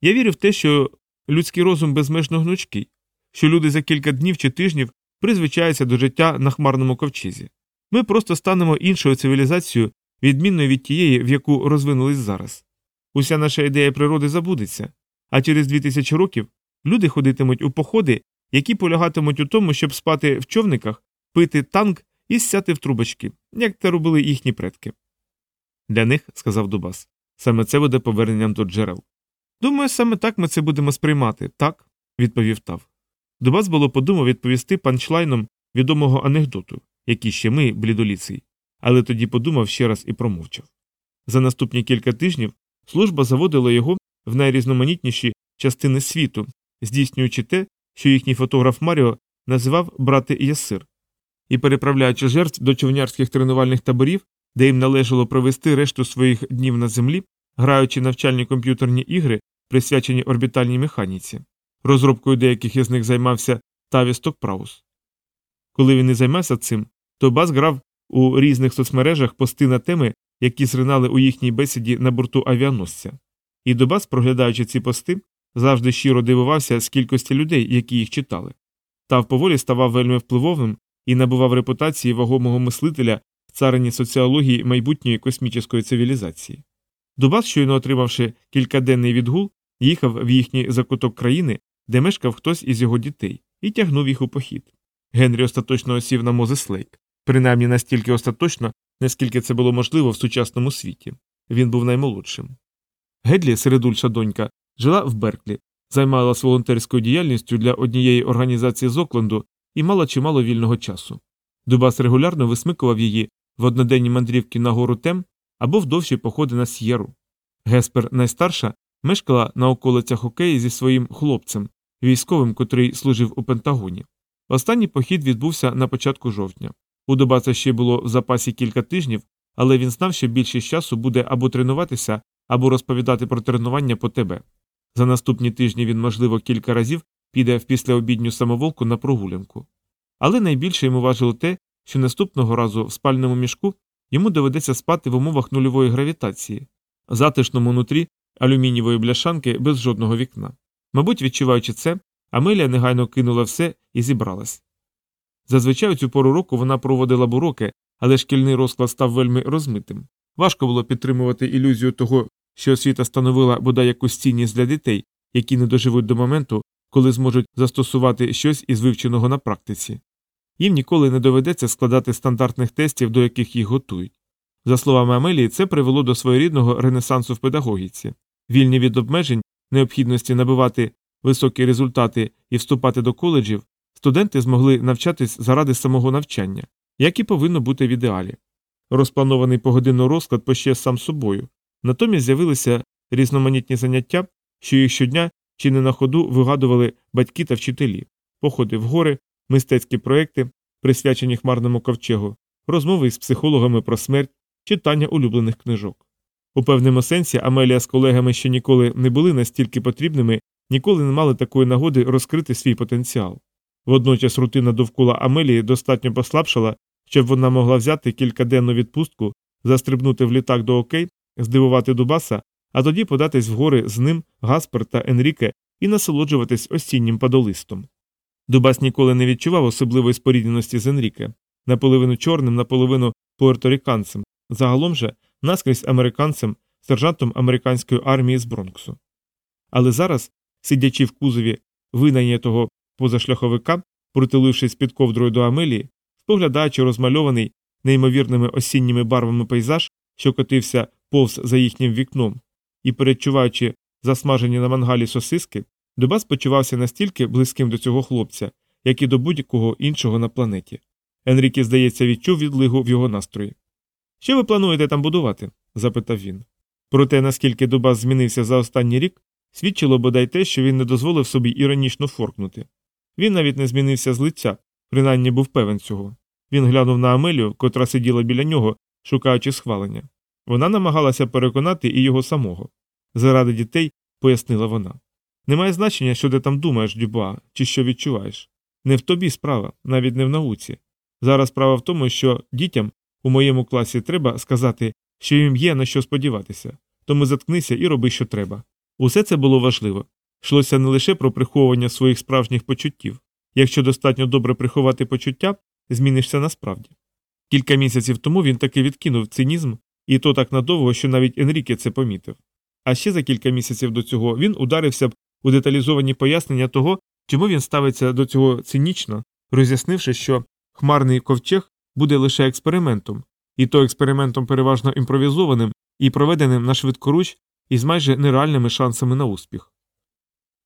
Я вірю в те, що людський розум безмежно гнучкий, що люди за кілька днів чи тижнів призвичаються до життя на хмарному ковчезі. Ми просто станемо іншою цивілізацією, відмінною від тієї, в яку розвинулись зараз. Уся наша ідея природи забудеться, а через дві тисячі років люди ходитимуть у походи, які полягатимуть у тому, щоб спати в човниках, пити танк і сяти в трубочки, як це робили їхні предки. Для них, сказав Дубас, саме це буде поверненням до джерел. Думаю, саме так ми це будемо сприймати, так? відповів Тав. Дубас було подумав відповісти панчлайном відомого анекдоту, який ще ми, блідоліций, але тоді подумав ще раз і промовчав. За наступні кілька тижнів служба заводила його в найрізноманітніші частини світу, здійснюючи те, що їхній фотограф Маріо називав брати Ясир, і переправляючи жертв до човнярських тренувальних таборів, де їм належало провести решту своїх днів на землі, граючи навчальні комп'ютерні ігри, присвячені орбітальній механіці. Розробкою деяких із них займався Таві Стокпраус. Коли він не займався цим, то Бас грав у різних соцмережах пости на теми, які зринали у їхній бесіді на борту авіаносця. І Добас, проглядаючи ці пости, завжди щиро дивувався з кількості людей, які їх читали. Тав поволі ставав вельми впливовим і набував репутації вагомого мислителя в царині соціології майбутньої космічної цивілізації. Дубас, щойно отримавши кількаденний відгул, їхав в їхній закуток країни, де мешкав хтось із його дітей, і тягнув їх у похід. Генрі остаточно осів на Мозес Лейк, принаймні настільки остаточно, наскільки це було можливо в сучасному світі. Він був наймолодшим. Гедлі, середульша донька, жила в Берклі, займалась волонтерською діяльністю для однієї організації з Окленду і мала чимало вільного часу. Дубас регулярно висмикував її в одноденні мандрівки на гору Тем або в довші походи на С'єру. Геспер, найстарша, мешкала на околицях Океї зі своїм хлопцем, військовим, котрий служив у Пентагоні. Останній похід відбувся на початку жовтня. У Дубаса ще було в запасі кілька тижнів, але він знав, що більшість часу буде або тренуватися, або розповідати про тренування по тебе. За наступні тижні він, можливо, кілька разів піде в післяобідню самоволку на прогулянку. Але найбільше йому важило те, що наступного разу в спальному мішку йому доведеться спати в умовах нульової гравітації, затишному нутрі алюмінієвої бляшанки без жодного вікна. Мабуть, відчуваючи це, Амелія негайно кинула все і зібралась. Зазвичай у цю пору року вона проводила б уроки, але шкільний розклад став вельми розмитим. Важко було підтримувати ілюзію того, що освіта становила бодай якусь цінність для дітей, які не доживуть до моменту, коли зможуть застосувати щось із вивченого на практиці. Їм ніколи не доведеться складати стандартних тестів, до яких їх готують. За словами Амелії, це привело до своєрідного ренесансу в педагогіці, вільні від обмежень, необхідності набивати високі результати і вступати до коледжів, студенти змогли навчатись заради самого навчання, як і повинно бути в ідеалі. Розпланований погодинний розклад пощез сам собою, натомість з'явилися різноманітні заняття, що їх щодня чи не на ходу вигадували батьки та вчителі, походи в гори, мистецькі проекти, присвячені хмарному ковчегу, розмови із психологами про смерть, читання улюблених книжок. У певному сенсі Амелія з колегами ще ніколи не були настільки потрібними, ніколи не мали такої нагоди розкрити свій потенціал. Водночас рутина довкола Амелії достатньо послабшала, щоб вона могла взяти кількаденну відпустку, застрибнути в літак до Окей, здивувати Дубаса, а тоді податись в гори з ним, Гаспер та Енріке і насолоджуватись осіннім падолистом. Дубас ніколи не відчував особливої спорідненості з Енріке, наполовину чорним, наполовину пуерторіканцем, загалом же наскрізь американцем сержантом американської армії з Бронксу. Але зараз, сидячи в кузові винайнятого позашляховика, притулившись під ковдрою до Амелії, споглядаючи розмальований неймовірними осінніми барвами пейзаж, що котився повз за їхнім вікном, і передчуваючи засмажені на мангалі сосиски, Дубас почувався настільки близьким до цього хлопця, як і до будь-якого іншого на планеті. Енрікі, здається, відчув відлигу в його настрої. Що ви плануєте там будувати? запитав він. Про те, наскільки Дубас змінився за останній рік, свідчило бодай те, що він не дозволив собі іронічно форкнути. Він навіть не змінився з лиця, принаймні був певен цього. Він глянув на Амелію, котра сиділа біля нього, шукаючи схвалення. Вона намагалася переконати і його самого. Заради дітей, пояснила вона. Немає значення, що ти там думаєш, Дюбуа, чи що відчуваєш. Не в тобі справа, навіть не в науці. Зараз справа в тому, що дітям у моєму класі треба сказати, що їм є на що сподіватися, тому заткнися і роби, що треба. Усе це було важливо. Йшлося не лише про приховування своїх справжніх почуттів. Якщо достатньо добре приховати почуття, змінишся насправді. Кілька місяців тому він таки відкинув цинізм, і то так надовго, що навіть Енріке це помітив. А ще за кілька місяців до цього він ударився б у деталізовані пояснення того, чому він ставиться до цього цинічно, роз'яснивши, що хмарний ковчег буде лише експериментом, і то експериментом переважно імпровізованим і проведеним на швидкоруч із майже нереальними шансами на успіх.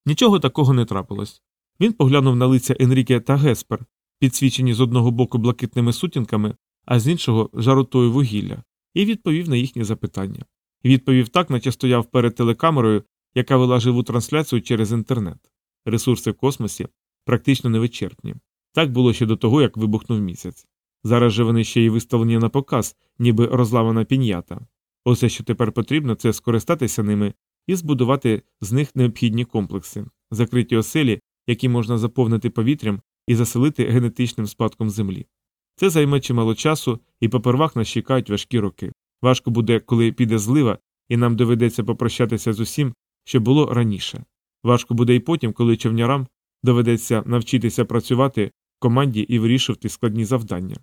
Нічого такого не трапилось. Він поглянув на лиця Енріке та Геспер, підсвічені з одного боку блакитними сутінками, а з іншого жаротою вугілля, і відповів на їхні запитання. Відповів так, наче стояв перед телекамерою, яка вела живу трансляцію через інтернет. Ресурси в космосі практично невичерпні. Так було ще до того, як вибухнув місяць. Зараз же вони ще й виставлені на показ, ніби розламана пін'ята. Усе, що тепер потрібно, це скористатися ними і збудувати з них необхідні комплекси, закриті оселі, які можна заповнити повітрям і заселити генетичним спадком землі. Це займе чимало часу, і попервах нас чекають важкі роки. Важко буде, коли піде злива, і нам доведеться попрощатися з усім, що було раніше. Важко буде і потім, коли човнярам доведеться навчитися працювати в команді і вирішувати складні завдання.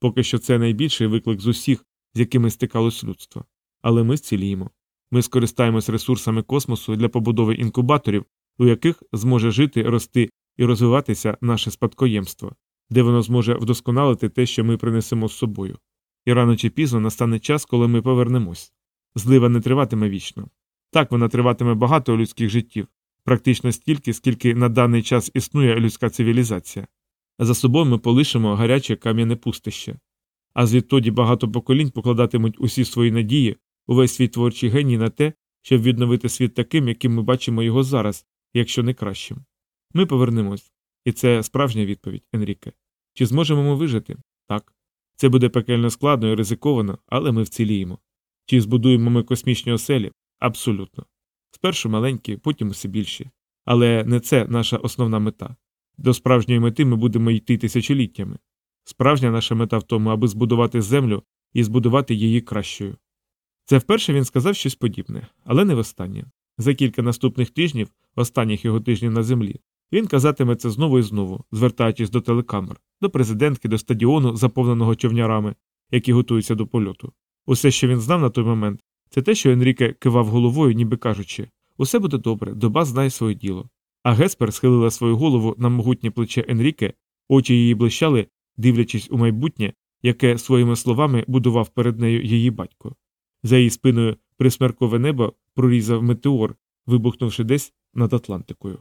Поки що це найбільший виклик з усіх, з якими стикалось людство. Але ми зціліємо. Ми скористаємось ресурсами космосу для побудови інкубаторів, у яких зможе жити, рости і розвиватися наше спадкоємство, де воно зможе вдосконалити те, що ми принесемо з собою. І рано чи пізно настане час, коли ми повернемось. Злива не триватиме вічно. Так вона триватиме багато людських життів, практично стільки, скільки на даний час існує людська цивілізація. За собою ми полишимо гаряче кам'яне пустище. А звідтоді багато поколінь покладатимуть усі свої надії, увесь свій творчий геній на те, щоб відновити світ таким, яким ми бачимо його зараз, якщо не кращим. Ми повернемось. І це справжня відповідь, Енріке. Чи зможемо ми вижити? Так. Це буде пекельно складно і ризиковано, але ми вціліємо. Чи збудуємо ми космічні оселі? Абсолютно. Спершу маленькі, потім усе більші. Але не це наша основна мета. До справжньої мети ми будемо йти тисячоліттями. Справжня наша мета в тому, аби збудувати землю і збудувати її кращою. Це вперше він сказав щось подібне, але не востаннє. За кілька наступних тижнів, останніх його тижнів на землі, він казатиме це знову і знову, звертаючись до телекамер, до президентки, до стадіону, заповненого човнярами, які готуються до польоту. Усе, що він знав на той момент, це те, що Енріке кивав головою, ніби кажучи усе буде добре, доба знає своє діло. А Геспер схилила свою голову на могутнє плече Енріке, очі її блищали, дивлячись у майбутнє, яке своїми словами будував перед нею її батько. За її спиною присмеркове небо прорізав метеор, вибухнувши десь над Атлантикою.